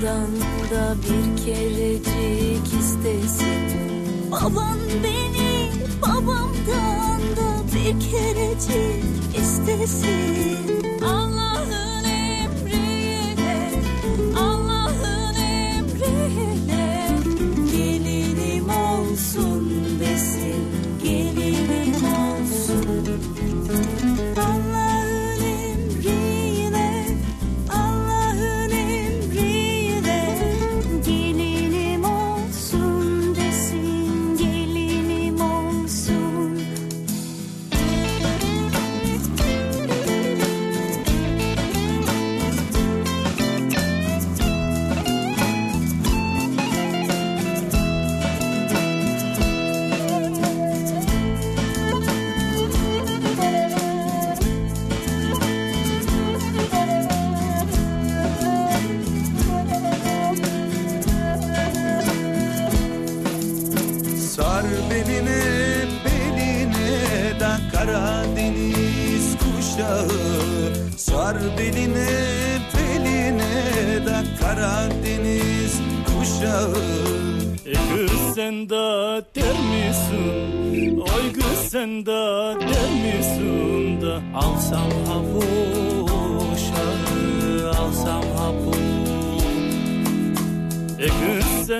Babandan da bir kerecik istesin. Baban beni babamdan da bir kerecik istesin.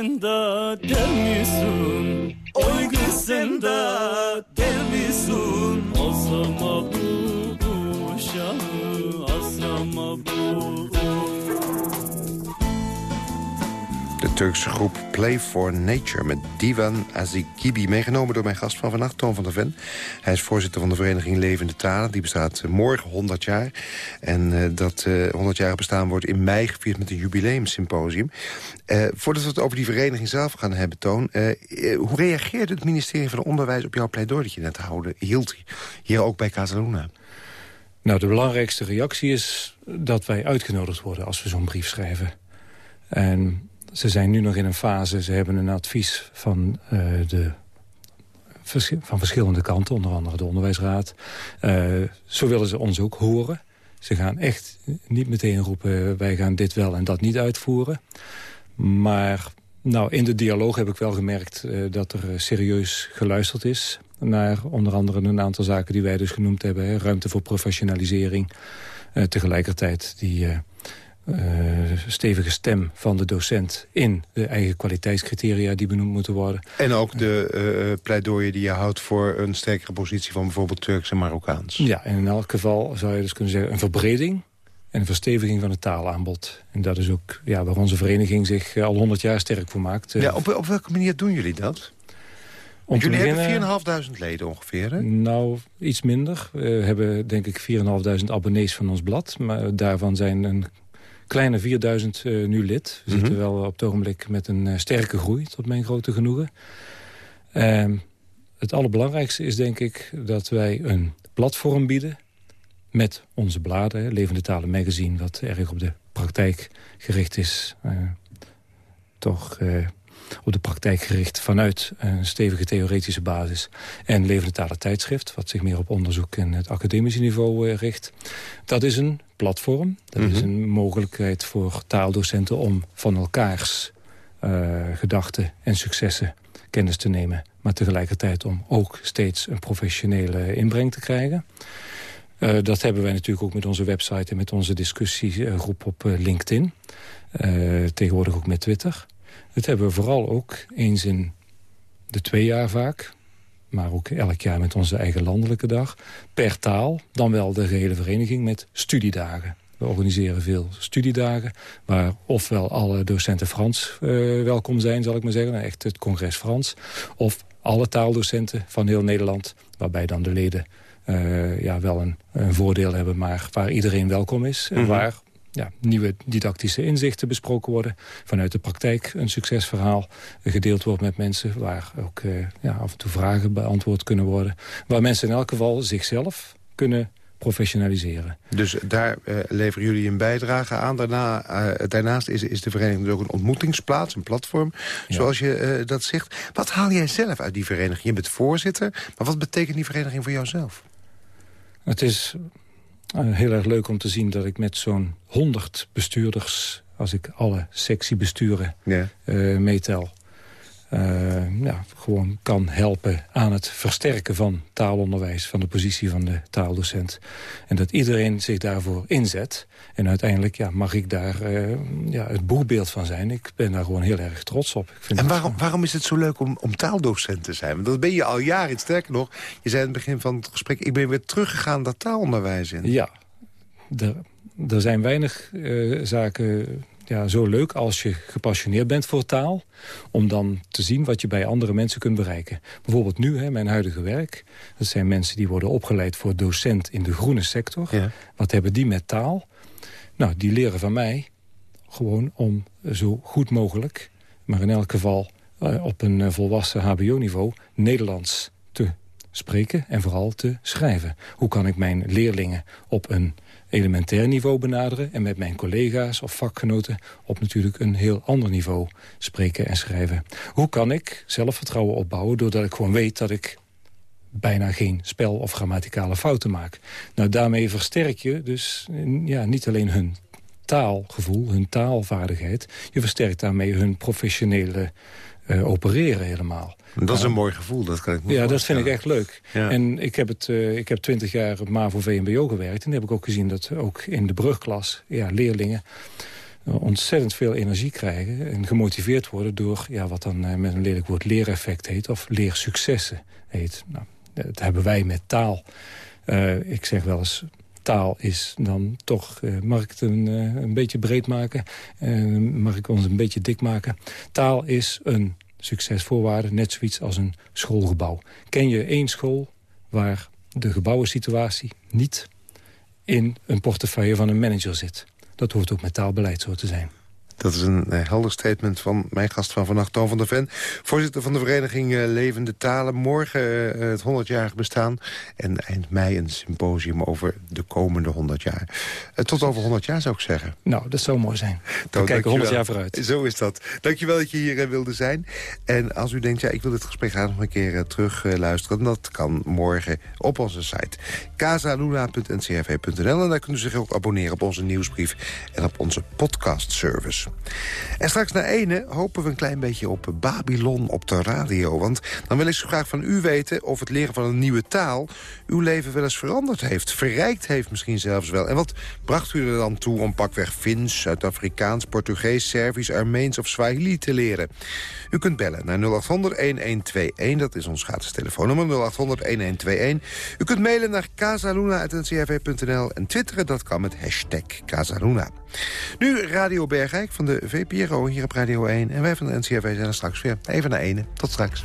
sen de del misin? Oy gül sen de del misin? Asrama bu şahı, asrama bu. De Turkse groep for Nature... met Divan Azikibi, meegenomen door mijn gast van vannacht, Toon van der Ven. Hij is voorzitter van de vereniging Levende Talen. Die bestaat eh, morgen 100 jaar. En uh, dat uh, eh, 100 jaar bestaan wordt in mei gevierd met een jubileumsymposium. Uh, voordat we het over die vereniging zelf gaan hebben, Toon... hoe reageerde het ministerie van Onderwijs op jouw pleidooi dat je net houden, hield? Hier ook bij Casaluna. Nou, de belangrijkste reactie is dat wij uitgenodigd worden als we zo'n brief schrijven. En ze zijn nu nog in een fase, ze hebben een advies van, uh, de, van verschillende kanten, onder andere de onderwijsraad. Uh, zo willen ze ons ook horen. Ze gaan echt niet meteen roepen, wij gaan dit wel en dat niet uitvoeren. Maar nou, in de dialoog heb ik wel gemerkt uh, dat er serieus geluisterd is. naar onder andere een aantal zaken die wij dus genoemd hebben. Hè. Ruimte voor professionalisering. Tegelijkertijd die stevige stem van de docent in de eigen kwaliteitscriteria die benoemd moeten worden. En ook de pleidooien die je houdt voor een sterkere positie van bijvoorbeeld Turks en Marokkaans. Ja, en in elk geval zou je dus kunnen zeggen een verbreding en een versteviging van het taalaanbod. En dat is ook ja, waar onze vereniging zich al honderd jaar sterk voor maakt. Ja, op, op welke manier doen jullie dat? Om jullie hebben 4.500 leden ongeveer, hè? Nou, iets minder. We hebben denk ik 4.500 abonnees van ons blad. Maar daarvan zijn een kleine 4.000 uh, nu lid. We zitten mhm. wel op het ogenblik met een uh, sterke groei, tot mijn grote genoegen. Uh, het allerbelangrijkste is denk ik dat wij een platform bieden... met onze bladen, Levende Talen Magazine... wat erg op de praktijk gericht is. Eh, toch op de praktijk gericht vanuit een stevige theoretische basis. En Levende Talen Tijdschrift, wat zich meer op onderzoek en het academische niveau uh, richt. Dat is een platform, dat is mhm. een mogelijkheid voor taaldocenten om van elkaars uh, gedachten en successen kennis te nemen. Maar tegelijkertijd om ook steeds een professionele inbreng te krijgen. Uh, dat hebben wij natuurlijk ook met onze website en met onze discussiegroep op LinkedIn. tegenwoordig ook met Twitter. Dat hebben we vooral ook eens in de twee jaar vaak. Maar ook elk jaar met onze eigen landelijke dag. Per taal, dan wel de gehele vereniging met studiedagen. We organiseren veel studiedagen waar ofwel alle docenten Frans uh, welkom zijn, zal ik maar zeggen. Echt het congres Frans. Of alle taaldocenten van heel Nederland, waarbij dan de leden uh, ja, wel een, een, voordeel hebben, maar waar iedereen welkom is. En mhm. waar ja, nieuwe didactische inzichten besproken worden. Vanuit de praktijk een succesverhaal gedeeld wordt met mensen... waar ook uh, ja, af en toe vragen beantwoord kunnen worden. Waar mensen in elk geval zichzelf kunnen professionaliseren. Dus daar uh, leveren jullie een bijdrage aan. Daarna, uh, daarnaast is, is de vereniging dus ook een ontmoetingsplaats, een platform, zoals je dat zegt. Wat haal jij zelf uit die vereniging? Je bent voorzitter, maar wat betekent die vereniging voor jouzelf? Het is uh, heel erg leuk om te zien dat ik met zo'n 100 bestuurders... als ik alle sectiebesturen ja. uh, meetel ja, gewoon kan helpen aan het versterken van taalonderwijs... van de positie van de taaldocent. En dat iedereen zich daarvoor inzet. En uiteindelijk ja, mag ik daar uh, ja, het boegbeeld van zijn. Ik ben daar gewoon heel erg trots op. Ik vind en waarom, waarom is het zo leuk om, om taaldocent te zijn? Want dat ben je al jaren. Sterker nog, je zei in het begin van het gesprek... ik ben weer teruggegaan dat taalonderwijs in. Ja, er, er zijn weinig uh, zaken ja, zo leuk als je gepassioneerd bent voor taal... om dan te zien wat je bij andere mensen kunt bereiken. Bijvoorbeeld nu, hè, mijn huidige werk. Dat zijn mensen die worden opgeleid voor docent in de groene sector. Ja. Wat hebben die met taal? Nou, die leren van mij gewoon om zo goed mogelijk... maar in elk geval uh, op een uh, volwassen hbo-niveau... Nederlands te spreken en vooral te schrijven. Hoe kan ik mijn leerlingen op een elementair niveau benaderen... en met mijn collega's of vakgenoten op natuurlijk een heel ander niveau spreken en schrijven. Hoe kan ik zelfvertrouwen opbouwen doordat ik gewoon weet dat ik bijna geen spel- of grammaticale fouten maak. Nou, daarmee versterk je dus ja, niet alleen hun taalgevoel, hun taalvaardigheid... je versterkt daarmee hun professionele uh, opereren helemaal. Dat is een mooi gevoel, dat kan ik me Ja, dat vind ik echt leuk. En ik heb, het, uh, ik heb twintig jaar op MAVO VMBO gewerkt... en heb ik ook gezien dat ook in de brugklas ja, leerlingen eh, ontzettend veel energie krijgen... en gemotiveerd worden door ja, wat dan met een lelijk woord leereffect heet... of leersuccessen heet. Nou, dat hebben wij met taal. Uh, ik zeg wel eens, taal is dan toch, uh, mag ik het een, uh, een beetje breed maken? Uh, mag ik ons een beetje dik maken? Taal is een succesvoorwaarde, net zoiets als een schoolgebouw. Ken je één school waar de gebouwensituatie niet in een portefeuille van een manager zit? Dat hoort ook met taalbeleid zo te zijn. Dat is een uh, helder statement van mijn gast van vannacht, Toon van der Ven. Voorzitter van de vereniging uh, Levende Talen. Morgen uh, het 100-jarig bestaan. En eind mei een symposium over de komende 100 jaar. tot over 100 jaar zou ik zeggen. Nou, dat zou mooi zijn. Toon, kijken 100 jaar vooruit. Zo is dat. Dankjewel dat je hier wilde zijn. En als u denkt, ja, ik wil dit gesprek graag nog een keer terug luisteren... dat kan morgen op onze site casaluna.ncrv.nl. En daar kunt u zich ook abonneren op onze nieuwsbrief en op onze podcast service. En straks na ene hopen we een klein beetje op Babylon op de radio. Want dan wil ik zo graag van u weten of het leren van een nieuwe taal... uw leven wel eens veranderd heeft, verrijkt heeft misschien zelfs wel. En wat bracht u er dan toe om pakweg Fins, Zuid-Afrikaans, Portugees, Servisch, Armeens of Swahili te leren? U kunt bellen naar 0800-1121, dat is ons gratis telefoonnummer 0800-1121. U kunt mailen naar casaluna.ncrv.nl en twitteren, dat kan met hashtag Casaluna. Nu Radio Bergijk van de VPRO hier op Radio 1. En wij van de NCRV zijn er straks weer. Even naar ene. Tot straks.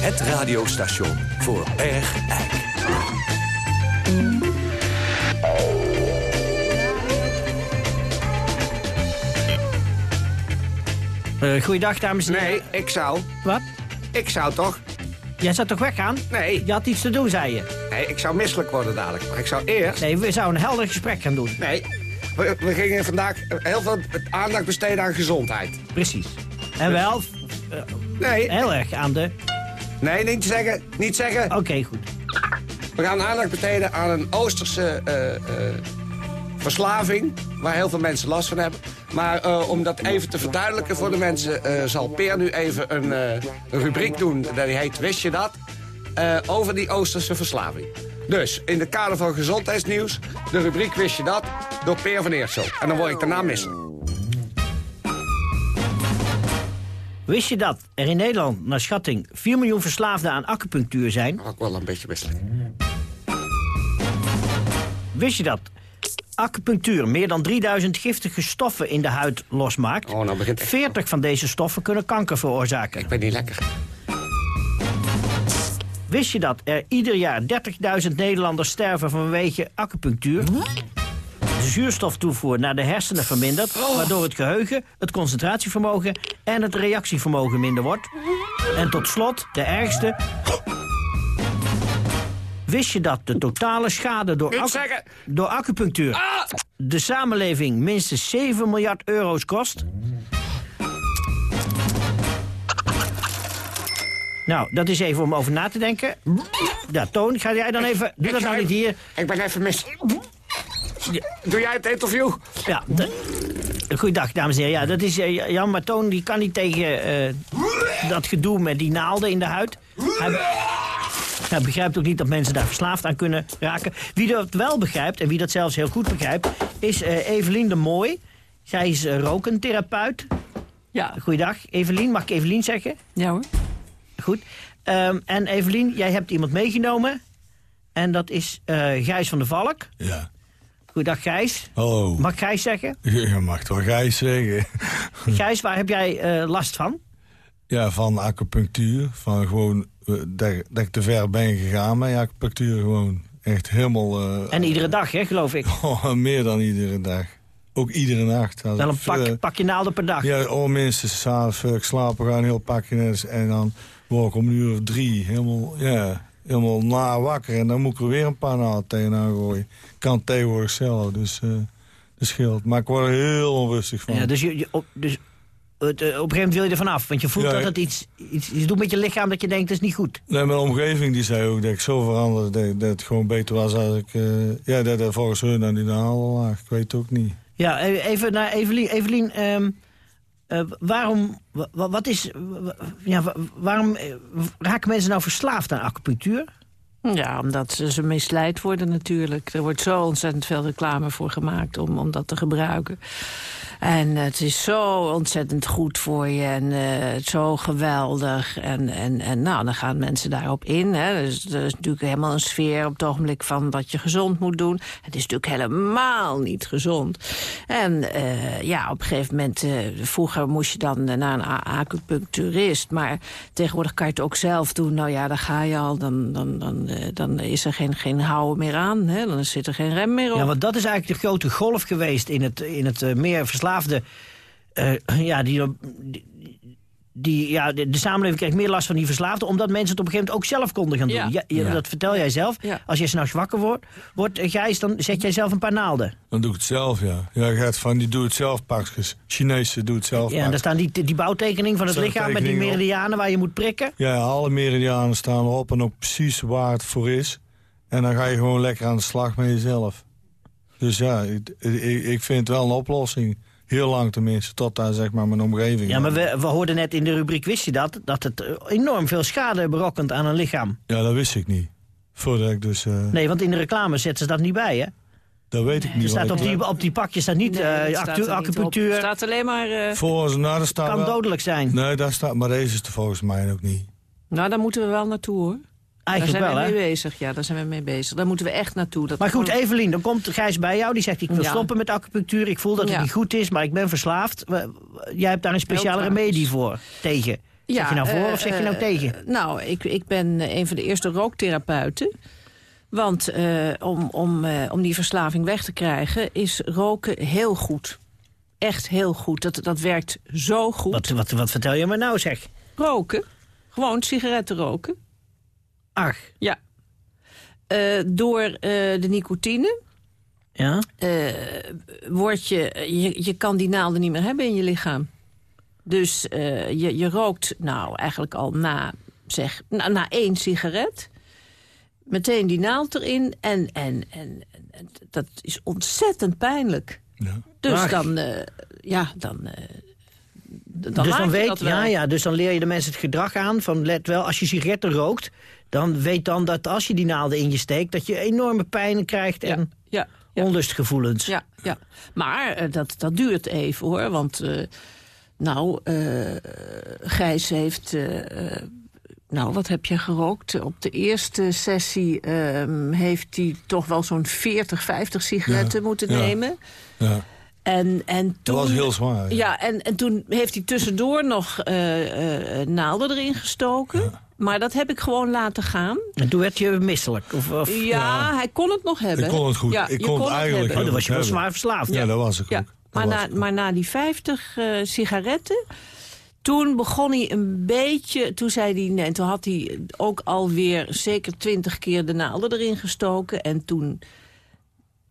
Het radiostation voor Bergijk. Uh, goeiedag, dames en heren. Nee, ik zou. Wat? Ik zou toch? Jij zou toch weggaan? Nee. Je had iets te doen, zei je. Nee, ik zou misselijk worden dadelijk. Maar ik zou eerst... Nee, we zouden een helder gesprek gaan doen. Nee, we, we gingen vandaag heel veel aandacht besteden aan gezondheid. Precies. En wel... Uh, nee. Heel erg aan de... Nee, niet zeggen. Niet zeggen. Oké, okay, goed. We gaan aandacht besteden aan een Oosterse uh, uh, verslaving... waar heel veel mensen last van hebben. Maar uh, om dat even te verduidelijken voor de mensen... zal Peer nu even een, rubriek doen, die heet Wist je dat? over die Oosterse verslaving. Dus, in het kader van gezondheidsnieuws... de rubriek Wist je dat? door Peer van Eersel. En dan word ik daarna misselijk. Wist je dat er in Nederland naar schatting 4 miljoen verslaafden aan acupunctuur zijn? Ook wel een beetje misselijk. Wist je dat acupunctuur meer dan 3000 giftige stoffen in de huid losmaakt? Oh, nou begint 40 van deze stoffen kunnen kanker veroorzaken. Ik ben niet lekker. Wist je dat er ieder jaar 30.000 Nederlanders sterven vanwege acupunctuur? De zuurstoftoevoer naar de hersenen vermindert... waardoor het geheugen, het concentratievermogen en het reactievermogen minder wordt. En tot slot, de ergste... Wist je dat de totale schade door, acu door acupunctuur... Ah! de samenleving minstens 7 miljard euro's kost? Nou, dat is even om over na te denken. Ja, Toon, ga jij dan even... Doe dat nou niet hier. Ik ben even mis. Doe jij het interview? Ja. Goeiedag, dames en heren. Ja, dat is uh, Jan Matoon, die kan niet tegen uh, dat gedoe met die naalden in de huid. Hij, hij, begrijpt ook niet dat mensen daar verslaafd aan kunnen raken. Wie dat wel begrijpt, en wie dat zelfs heel goed begrijpt... is uh, Evelien de Mooi. Zij is rokentherapeut. Ja. Goeiedag. Evelien, mag ik Evelien zeggen? Ja hoor. Goed. Um, en Evelien, jij hebt iemand meegenomen. En dat is Gijs van der Valk. Ja. Goedendag Gijs. Hallo. Mag Gijs zeggen? Je mag toch Gijs zeggen. Gijs, waar heb jij uh, last van? Ja, van acupunctuur. Van gewoon uh, dat, dat ik te ver ben gegaan met acupunctuur. Gewoon echt helemaal... Uh, en iedere dag, hè, geloof ik? Oh, meer dan iedere dag. Ook iedere nacht. Wel een pak, pakje naalden per dag? Ja, oh, minstens s'avonds ik slapen gaan, een heel pakje. En dan word ik om een uur of drie helemaal... Ja, helemaal na wakker. En dan moet ik er weer een paar naalden tegenaan gooien. Ik kan het tegenwoordig zelf, dus uh, dat scheelt. Maar ik word er heel onrustig van. Ja, dus je, je op, dus, het, uh, op een gegeven moment wil je er vanaf. Want je voelt ja, dat het iets, iets, iets doet met je lichaam dat je denkt, dat is niet goed. Nee, mijn omgeving die zei ook dat ik zo veranderde. Dat, dat het gewoon beter was als ik... Uh, ja, dat, dat volgens hun aan die naalden lag. Ik weet het ook niet. Ja, even naar Evelien. Evelien, um, uh, waarom, wat is, ja, waarom raken mensen nou verslaafd aan acupunctuur? Ja, omdat ze, misleid worden natuurlijk. Er wordt zo ontzettend veel reclame voor gemaakt om, om dat te gebruiken. En het is zo ontzettend goed voor je en uh, zo geweldig. En, en, en nou, dan gaan mensen daarop in. Hè. Dus er is natuurlijk helemaal een sfeer op het ogenblik van wat je gezond moet doen. Het is natuurlijk helemaal niet gezond. En uh, ja, op een gegeven moment, uh, vroeger moest je dan naar een acupuncturist. Maar tegenwoordig kan je het ook zelf doen. Nou ja, dan ga je al, dan, dan, dan, dan is er geen, geen houden meer aan. Hè. Dan zit er geen rem meer op. Ja, want dat is eigenlijk de grote golf geweest in het, in het meer verslaafd verslaafden, uh, ja, die, die, ja, de, de, samenleving krijgt meer last van die verslaafden... omdat mensen het op een gegeven moment ook zelf konden gaan doen. Ja. Ja, ja. Dat vertel jij zelf. Als je s'nachts wakker wordt, wordt Gijs, dan zet jij zelf een paar naalden. Dan doe ik het zelf, ja. Ja, je gaat van die doe-het-zelf pakjes. Chinese doe-het-zelf Ja, en daar staan die, die bouwtekening van het lichaam... met die meridianen waar je moet prikken. Ja, alle meridianen staan erop en ook precies waar het voor is. En dan ga je gewoon lekker aan de slag met jezelf. Dus ja, ik, ik, ik vind het wel een oplossing. Heel lang tenminste, tot daar zeg maar mijn omgeving. Ja, maar we, we hoorden net in de rubriek, wist je dat? Dat het enorm veel schade berokkent aan een lichaam. Ja, dat wist ik niet. Voordat ik dus... Uh... Nee, want in de reclame zetten ze dat niet bij, hè? Dat weet ik niet. Er staat op, die, op die pakjes staat niet nee, uh, staat acupunctuur. Er staat alleen maar... Uh, Volgens, nou, daar staat kan wel... dodelijk zijn. Nee, daar staat, maar deze is er volgens mij ook niet. Nou, daar moeten we wel naartoe, hoor. Eigenlijk daar zijn wel, we mee bezig. Ja, daar zijn we mee bezig. Daar moeten we echt naartoe. Dat maar goed, gewoon... Evelien, dan komt Gijs bij jou. Die zegt, ik wil Ja. stoppen met acupunctuur. Ik voel dat het Ja. niet goed is, maar ik ben verslaafd. Jij hebt daar een speciale remedie voor. Tegen. zeg je nou voor eh, of zeg je nou eh, tegen? Nou, ik, ik ben eh, een van de eerste rooktherapeuten. Want eh, om, om, eh, om die verslaving weg te krijgen is roken heel goed. Echt heel goed. Dat, dat werkt zo goed. Wat, wat, wat vertel je me nou, zeg? Roken. Gewoon sigaretten roken. Ach. Ja. Eh, door eh, de nicotine Ja? eh, word je, je... Je kan die naalden niet meer hebben in je lichaam. Dus eh, je, je rookt nou eigenlijk al na, zeg, na, na één sigaret... meteen die naald erin en, en, en, en dat is ontzettend pijnlijk. Dus Ach. dan, eh, ja, dan... eh, dan dus dan je weet, ja, ja, dus dan leer je de mensen het gedrag aan van let wel, als je sigaretten rookt, dan weet dan dat als je die naalden in je steekt, dat je enorme pijn krijgt en ja, onlustgevoelens. Ja, ja. maar eh, dat, dat duurt even hoor. Want eh, nou, eh Gijs heeft... nou, wat heb je gerookt? Op de eerste sessie ehm, heeft hij toch wel zo'n 40, 50 sigaretten Ja, moeten ja. nemen. Ja. En, en toen, Dat was heel zwaar. Ja, en, en toen heeft hij tussendoor nog eh, eh, naalden erin gestoken. Maar dat heb ik gewoon laten gaan. En toen werd je misselijk? Of, of... Ja, hij kon het nog hebben. Ik kon het goed. Ja, ik je kon het eigenlijk hebben. Oh, dan was je wel zwaar verslaafd. Ja, dat was ik Ja, ook. maar, na, was ik maar na die 50 eh, sigaretten, toen begon hij een beetje... Toen zei hij, nee, toen had hij ook alweer zeker 20 keer de naalden erin gestoken. En toen,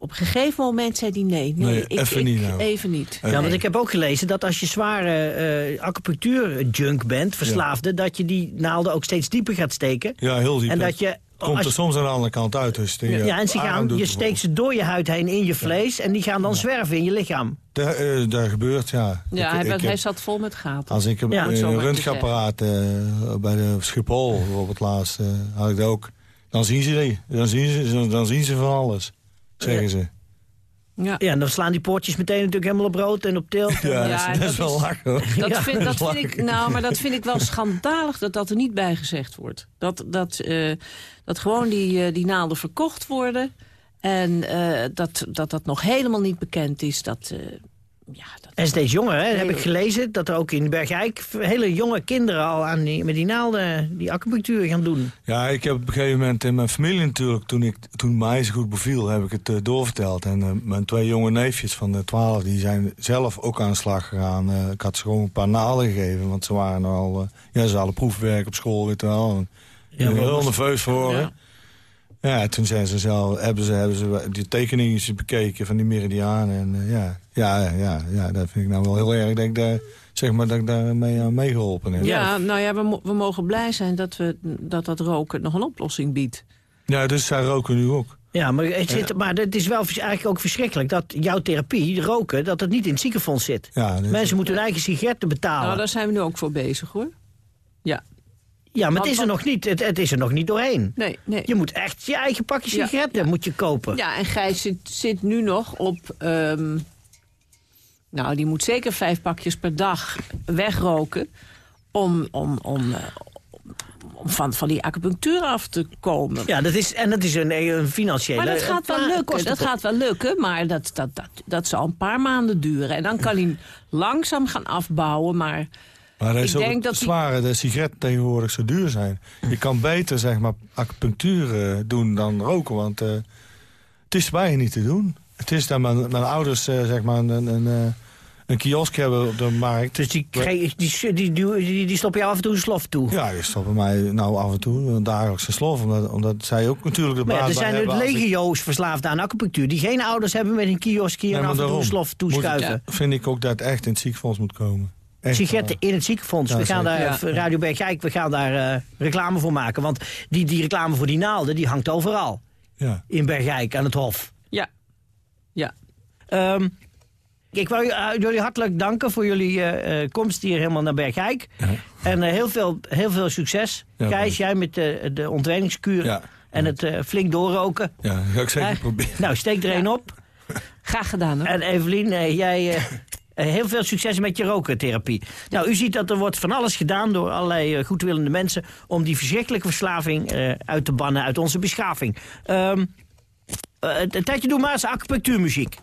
op een gegeven moment zei hij, nee, nee, Nee, ik, even ik- niet nou. even niet. Ja, want ik heb ook gelezen dat als je zware eh acupunctuur-junk bent, verslaafde, dat je die naalden ook steeds dieper gaat steken. Ja, heel diep. En dat je... Komt er soms aan de andere kant uit. Dus die, ja, en ze gaan, doet je steekt ze door je huid heen in je vlees en die gaan dan zwerven in je lichaam. Daar, eh, daar gebeurt, ja. Ja, Ik- hij, ik hij zat vol met gaten. Als ik een, Ja, zo een röntgenapparaat eh, bij de Schiphol bijvoorbeeld laatst eh, had ik dat ook. Dan zien ze die. Dan zien ze, dan zien ze van alles, zeggen ze. Ja. ja, en dan slaan die poortjes meteen natuurlijk helemaal op rood en op tilt. Ja, Ja, dat, is, is wel lachen. Dat, Ja, vind, dat ik, nou, maar dat vind ik wel schandalig dat dat er niet bij gezegd wordt. Dat, dat, eh, dat gewoon die, eh, die naalden verkocht worden. En eh, dat, dat dat nog helemaal niet bekend is. Dat, eh, En steeds jonger, hè, heb ik gelezen dat er ook in Bergijk hele jonge kinderen al aan die, met die naalden die acupunctuur gaan doen. Ja, ik heb op een gegeven moment in mijn familie natuurlijk, toen, ik, toen mij zo goed beviel, heb ik het eh, doorverteld. En eh, mijn twee jonge neefjes van de twaalf, die zijn zelf ook aan de slag gegaan. Eh, ik had ze gewoon een paar naalden gegeven, want ze waren al, ja, ze hadden proefwerk op school, weet je wel. En, Ja, heel nerveus voor. Ja. Ja. toen zijn ze zelf, hebben ze, hebben ze die tekeningen bekeken van die meridianen. En eh, ja, ja, ja, ja, dat vind ik nou wel heel erg dat ik daar, zeg maar, dat ik daarmee aan meegeholpen heb. ja, nou ja, we, mo- we mogen blij zijn dat, we, dat dat roken nog een oplossing biedt. Ja, dus zij roken nu ook. Ja, maar het, zit, maar het is wel eigenlijk ook verschrikkelijk dat jouw therapie, roken, dat het niet in het ziekenfonds zit. Ja, Mensen moeten hun eigen sigaretten betalen. Nou, daar zijn we nu ook voor bezig hoor. Ja. Ja, maar het is er nog niet. Het, het is er nog niet doorheen. Nee, nee. Je moet echt je eigen pakje Ja, sigaretten moet je kopen. Ja, en Gijs zit, zit nu nog op... ehm, nou, die moet zeker vijf pakjes per dag wegroken... om, om, om, eh, om van, van die acupunctuur af te komen. Ja, dat is, en dat is een, een financiële... Maar dat gaat wel eh, lukken, dat gaat wel lukken. Maar dat, dat, dat, dat zal een paar maanden duren. En dan kan hij langzaam gaan afbouwen, maar... Maar dat Ik is ook denk het dat die- zware de sigaretten tegenwoordig zo duur zijn. Je kan beter zeg maar acupunctuur eh, doen dan roken, want eh, het is bijna niet te doen. Het is dat mijn, mijn ouders eh, zeg maar een, een, eh, een kiosk hebben op de markt. Dus die, die, die, die, die, stoppen je af en toe een slof toe. Ja, die stoppen mij nou af en toe een dagelijkse slof, omdat, omdat zij ook natuurlijk de Maar ja, er zijn het ik- legio's verslaafd aan acupunctuur... die geen ouders hebben met een kiosk hier Nee, en af en toe een slof toeschuiven. Vind ik ook dat het echt in het ziekenfonds moet komen. Echt Sigaretten in het ziekenfonds. Ja, we gaan daar, Ja. Radio Bergijk, we gaan daar eh, reclame voor maken. Want die, die reclame voor die naalden, die hangt overal. Ja. In Bergijk, aan het Hof. Ja, ja. Ehm, ik wil uh, jullie hartelijk danken voor jullie eh, eh, komst hier helemaal naar Bergijk. En eh, heel, veel, heel veel succes. Ja, Gijs, jij met de, de ontwenningskuur. Ja. En het eh, flink doorroken. Ja, dat ga ik zeker Eh, proberen. Nou, steek er één op. Graag gedaan, hoor. En Evelien, eh, jij... eh, heel veel succes met je rokentherapie. Nou, u ziet dat er wordt van alles gedaan door allerlei eh, goedwillende mensen... om die verschrikkelijke verslaving eh, uit te bannen uit onze beschaving. Ehm eh, een tijdje doen maar eens acupunctuurmuziek.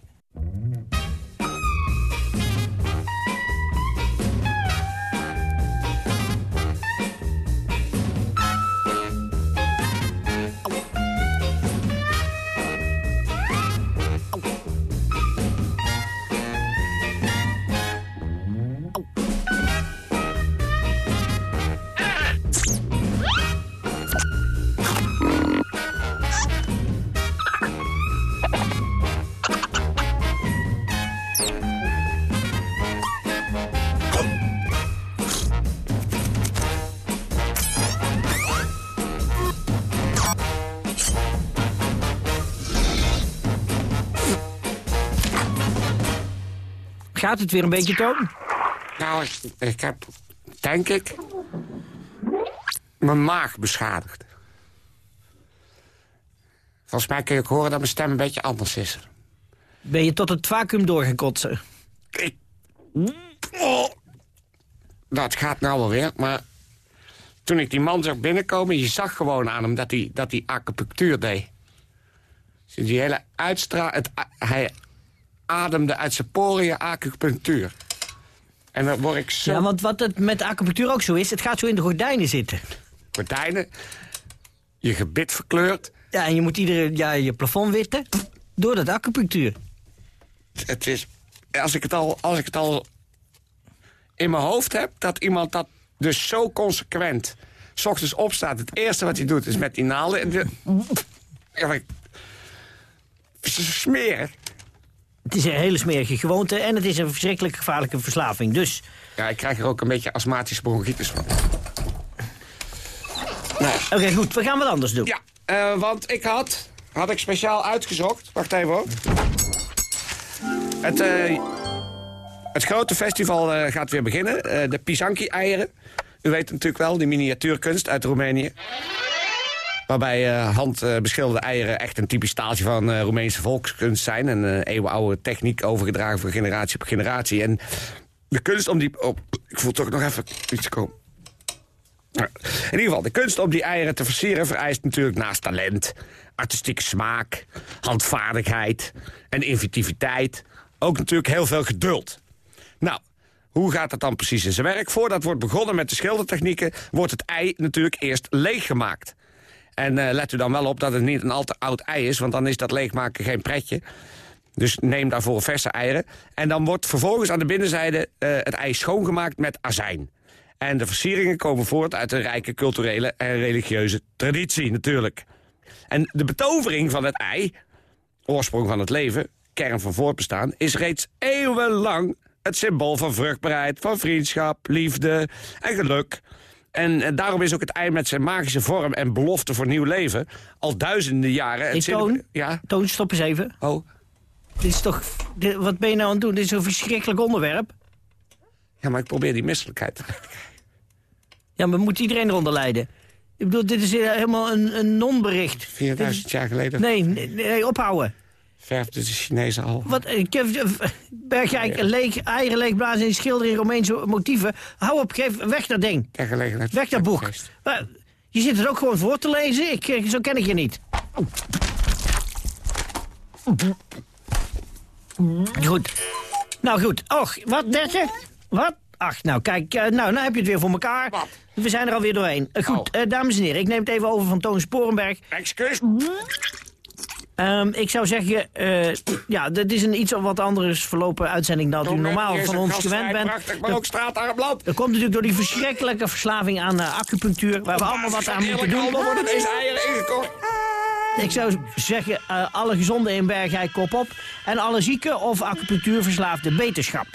Gaat het weer een beetje, Toon? Nou, ik, ik heb, denk ik, mijn maag beschadigd. Volgens mij kun je horen dat mijn stem een beetje anders is. Ben je tot het vacuüm doorgekotsen? Oh. Dat gaat nou wel weer, maar toen ik die man zag binnenkomen... je zag gewoon aan hem dat hij, dat hij acupunctuur deed. Dus die hele uitstra... Het, hij ademde uit zijn poriën acupunctuur. En dan word ik zo... Ja, want wat het met acupunctuur ook zo is... het gaat zo in de gordijnen zitten. Gordijnen, je gebit verkleurd. Ja, en je moet iedere ja, je plafond witten door dat acupunctuur. Het is... Als ik het al, als ik het al in mijn hoofd heb... dat iemand dat dus zo consequent... s ochtends opstaat, het eerste wat hij doet is met die naalden... En de, smerig. Het is een hele smerige gewoonte en het is een verschrikkelijk gevaarlijke verslaving. Dus Ja, ik krijg er ook een beetje astmatische bronchitis van. Oké, goed. We gaan wat anders doen. Ja, eh, want ik had, had ik speciaal uitgezocht. Wacht even hoor. Het, eh, het grote festival eh, gaat weer beginnen. De Pisanki-eieren. U weet natuurlijk wel, die miniatuurkunst uit Roemenië. Waarbij eh handbeschilderde eieren echt een typisch staaltje van eh, Roemeense volkskunst zijn. En eh eeuwenoude techniek overgedragen van generatie op generatie. En de kunst om die... Oh, ik voel toch nog even iets komen. In ieder geval, de kunst om die eieren te versieren vereist natuurlijk naast talent, artistieke smaak, handvaardigheid en inventiviteit ook natuurlijk heel veel geduld. Nou, hoe gaat dat dan precies in zijn werk? Voordat wordt begonnen met de schildertechnieken, wordt het ei natuurlijk eerst leeggemaakt. En eh, let u dan wel op dat het niet een al te oud ei is, want dan is dat leegmaken geen pretje. Dus neem daarvoor verse eieren. En dan wordt vervolgens aan de binnenzijde eh, het ei schoongemaakt met azijn. En de versieringen komen voort uit een rijke culturele en religieuze traditie natuurlijk. En de betovering van het ei, oorsprong van het leven, kern van voortbestaan... is reeds eeuwenlang het symbool van vruchtbaarheid, van vriendschap, liefde en geluk. En, eh, daarom is ook het ei met zijn magische vorm en belofte voor nieuw leven... al duizenden jaren... Hey, Toon, Ja? Toon, stop eens even. Oh. Dit is toch... dit- wat ben je nou aan het doen? Dit is een verschrikkelijk onderwerp. Ja, maar ik probeer die misselijkheid. Ja, maar moet iedereen eronder lijden? Ik bedoel, dit is helemaal een, een non-bericht. 4000 jaar geleden Nee, nee, nee, ophouden. Verfde de Chinezen al. Wat, ik heb Bergijk leeg, eieren leegblazen in schilderen in Romeinse motieven. Hou op, geef weg dat ding. Ter gelegenheid. Weg dat boek. Maar Je zit er ook gewoon voor te lezen. Ik, eh, zo ken ik je niet. Goed. Nou goed. Och, wat, Detje? Wat? Ach, nou kijk, eh, nou, nou heb je het weer voor elkaar. We zijn er alweer doorheen. Eh, goed, eh, dames en heren, ik neem het even over van Toon Sporenberg. Excuus. Ehm, ik zou zeggen, eh, ja, dit is een iets wat anders verlopen uitzending dan u normaal van ons gewend bent. Prachtig, maar ook straatarmland. Dat komt natuurlijk door die verschrikkelijke verslaving aan eh, acupunctuur, waar we allemaal wat aan moeten doen. Allemaal worden deze eieren ingekocht. Ik zou zeggen, eh, alle gezonden in Bergijk kop op. En alle zieke of acupunctuurverslaafde beterschap.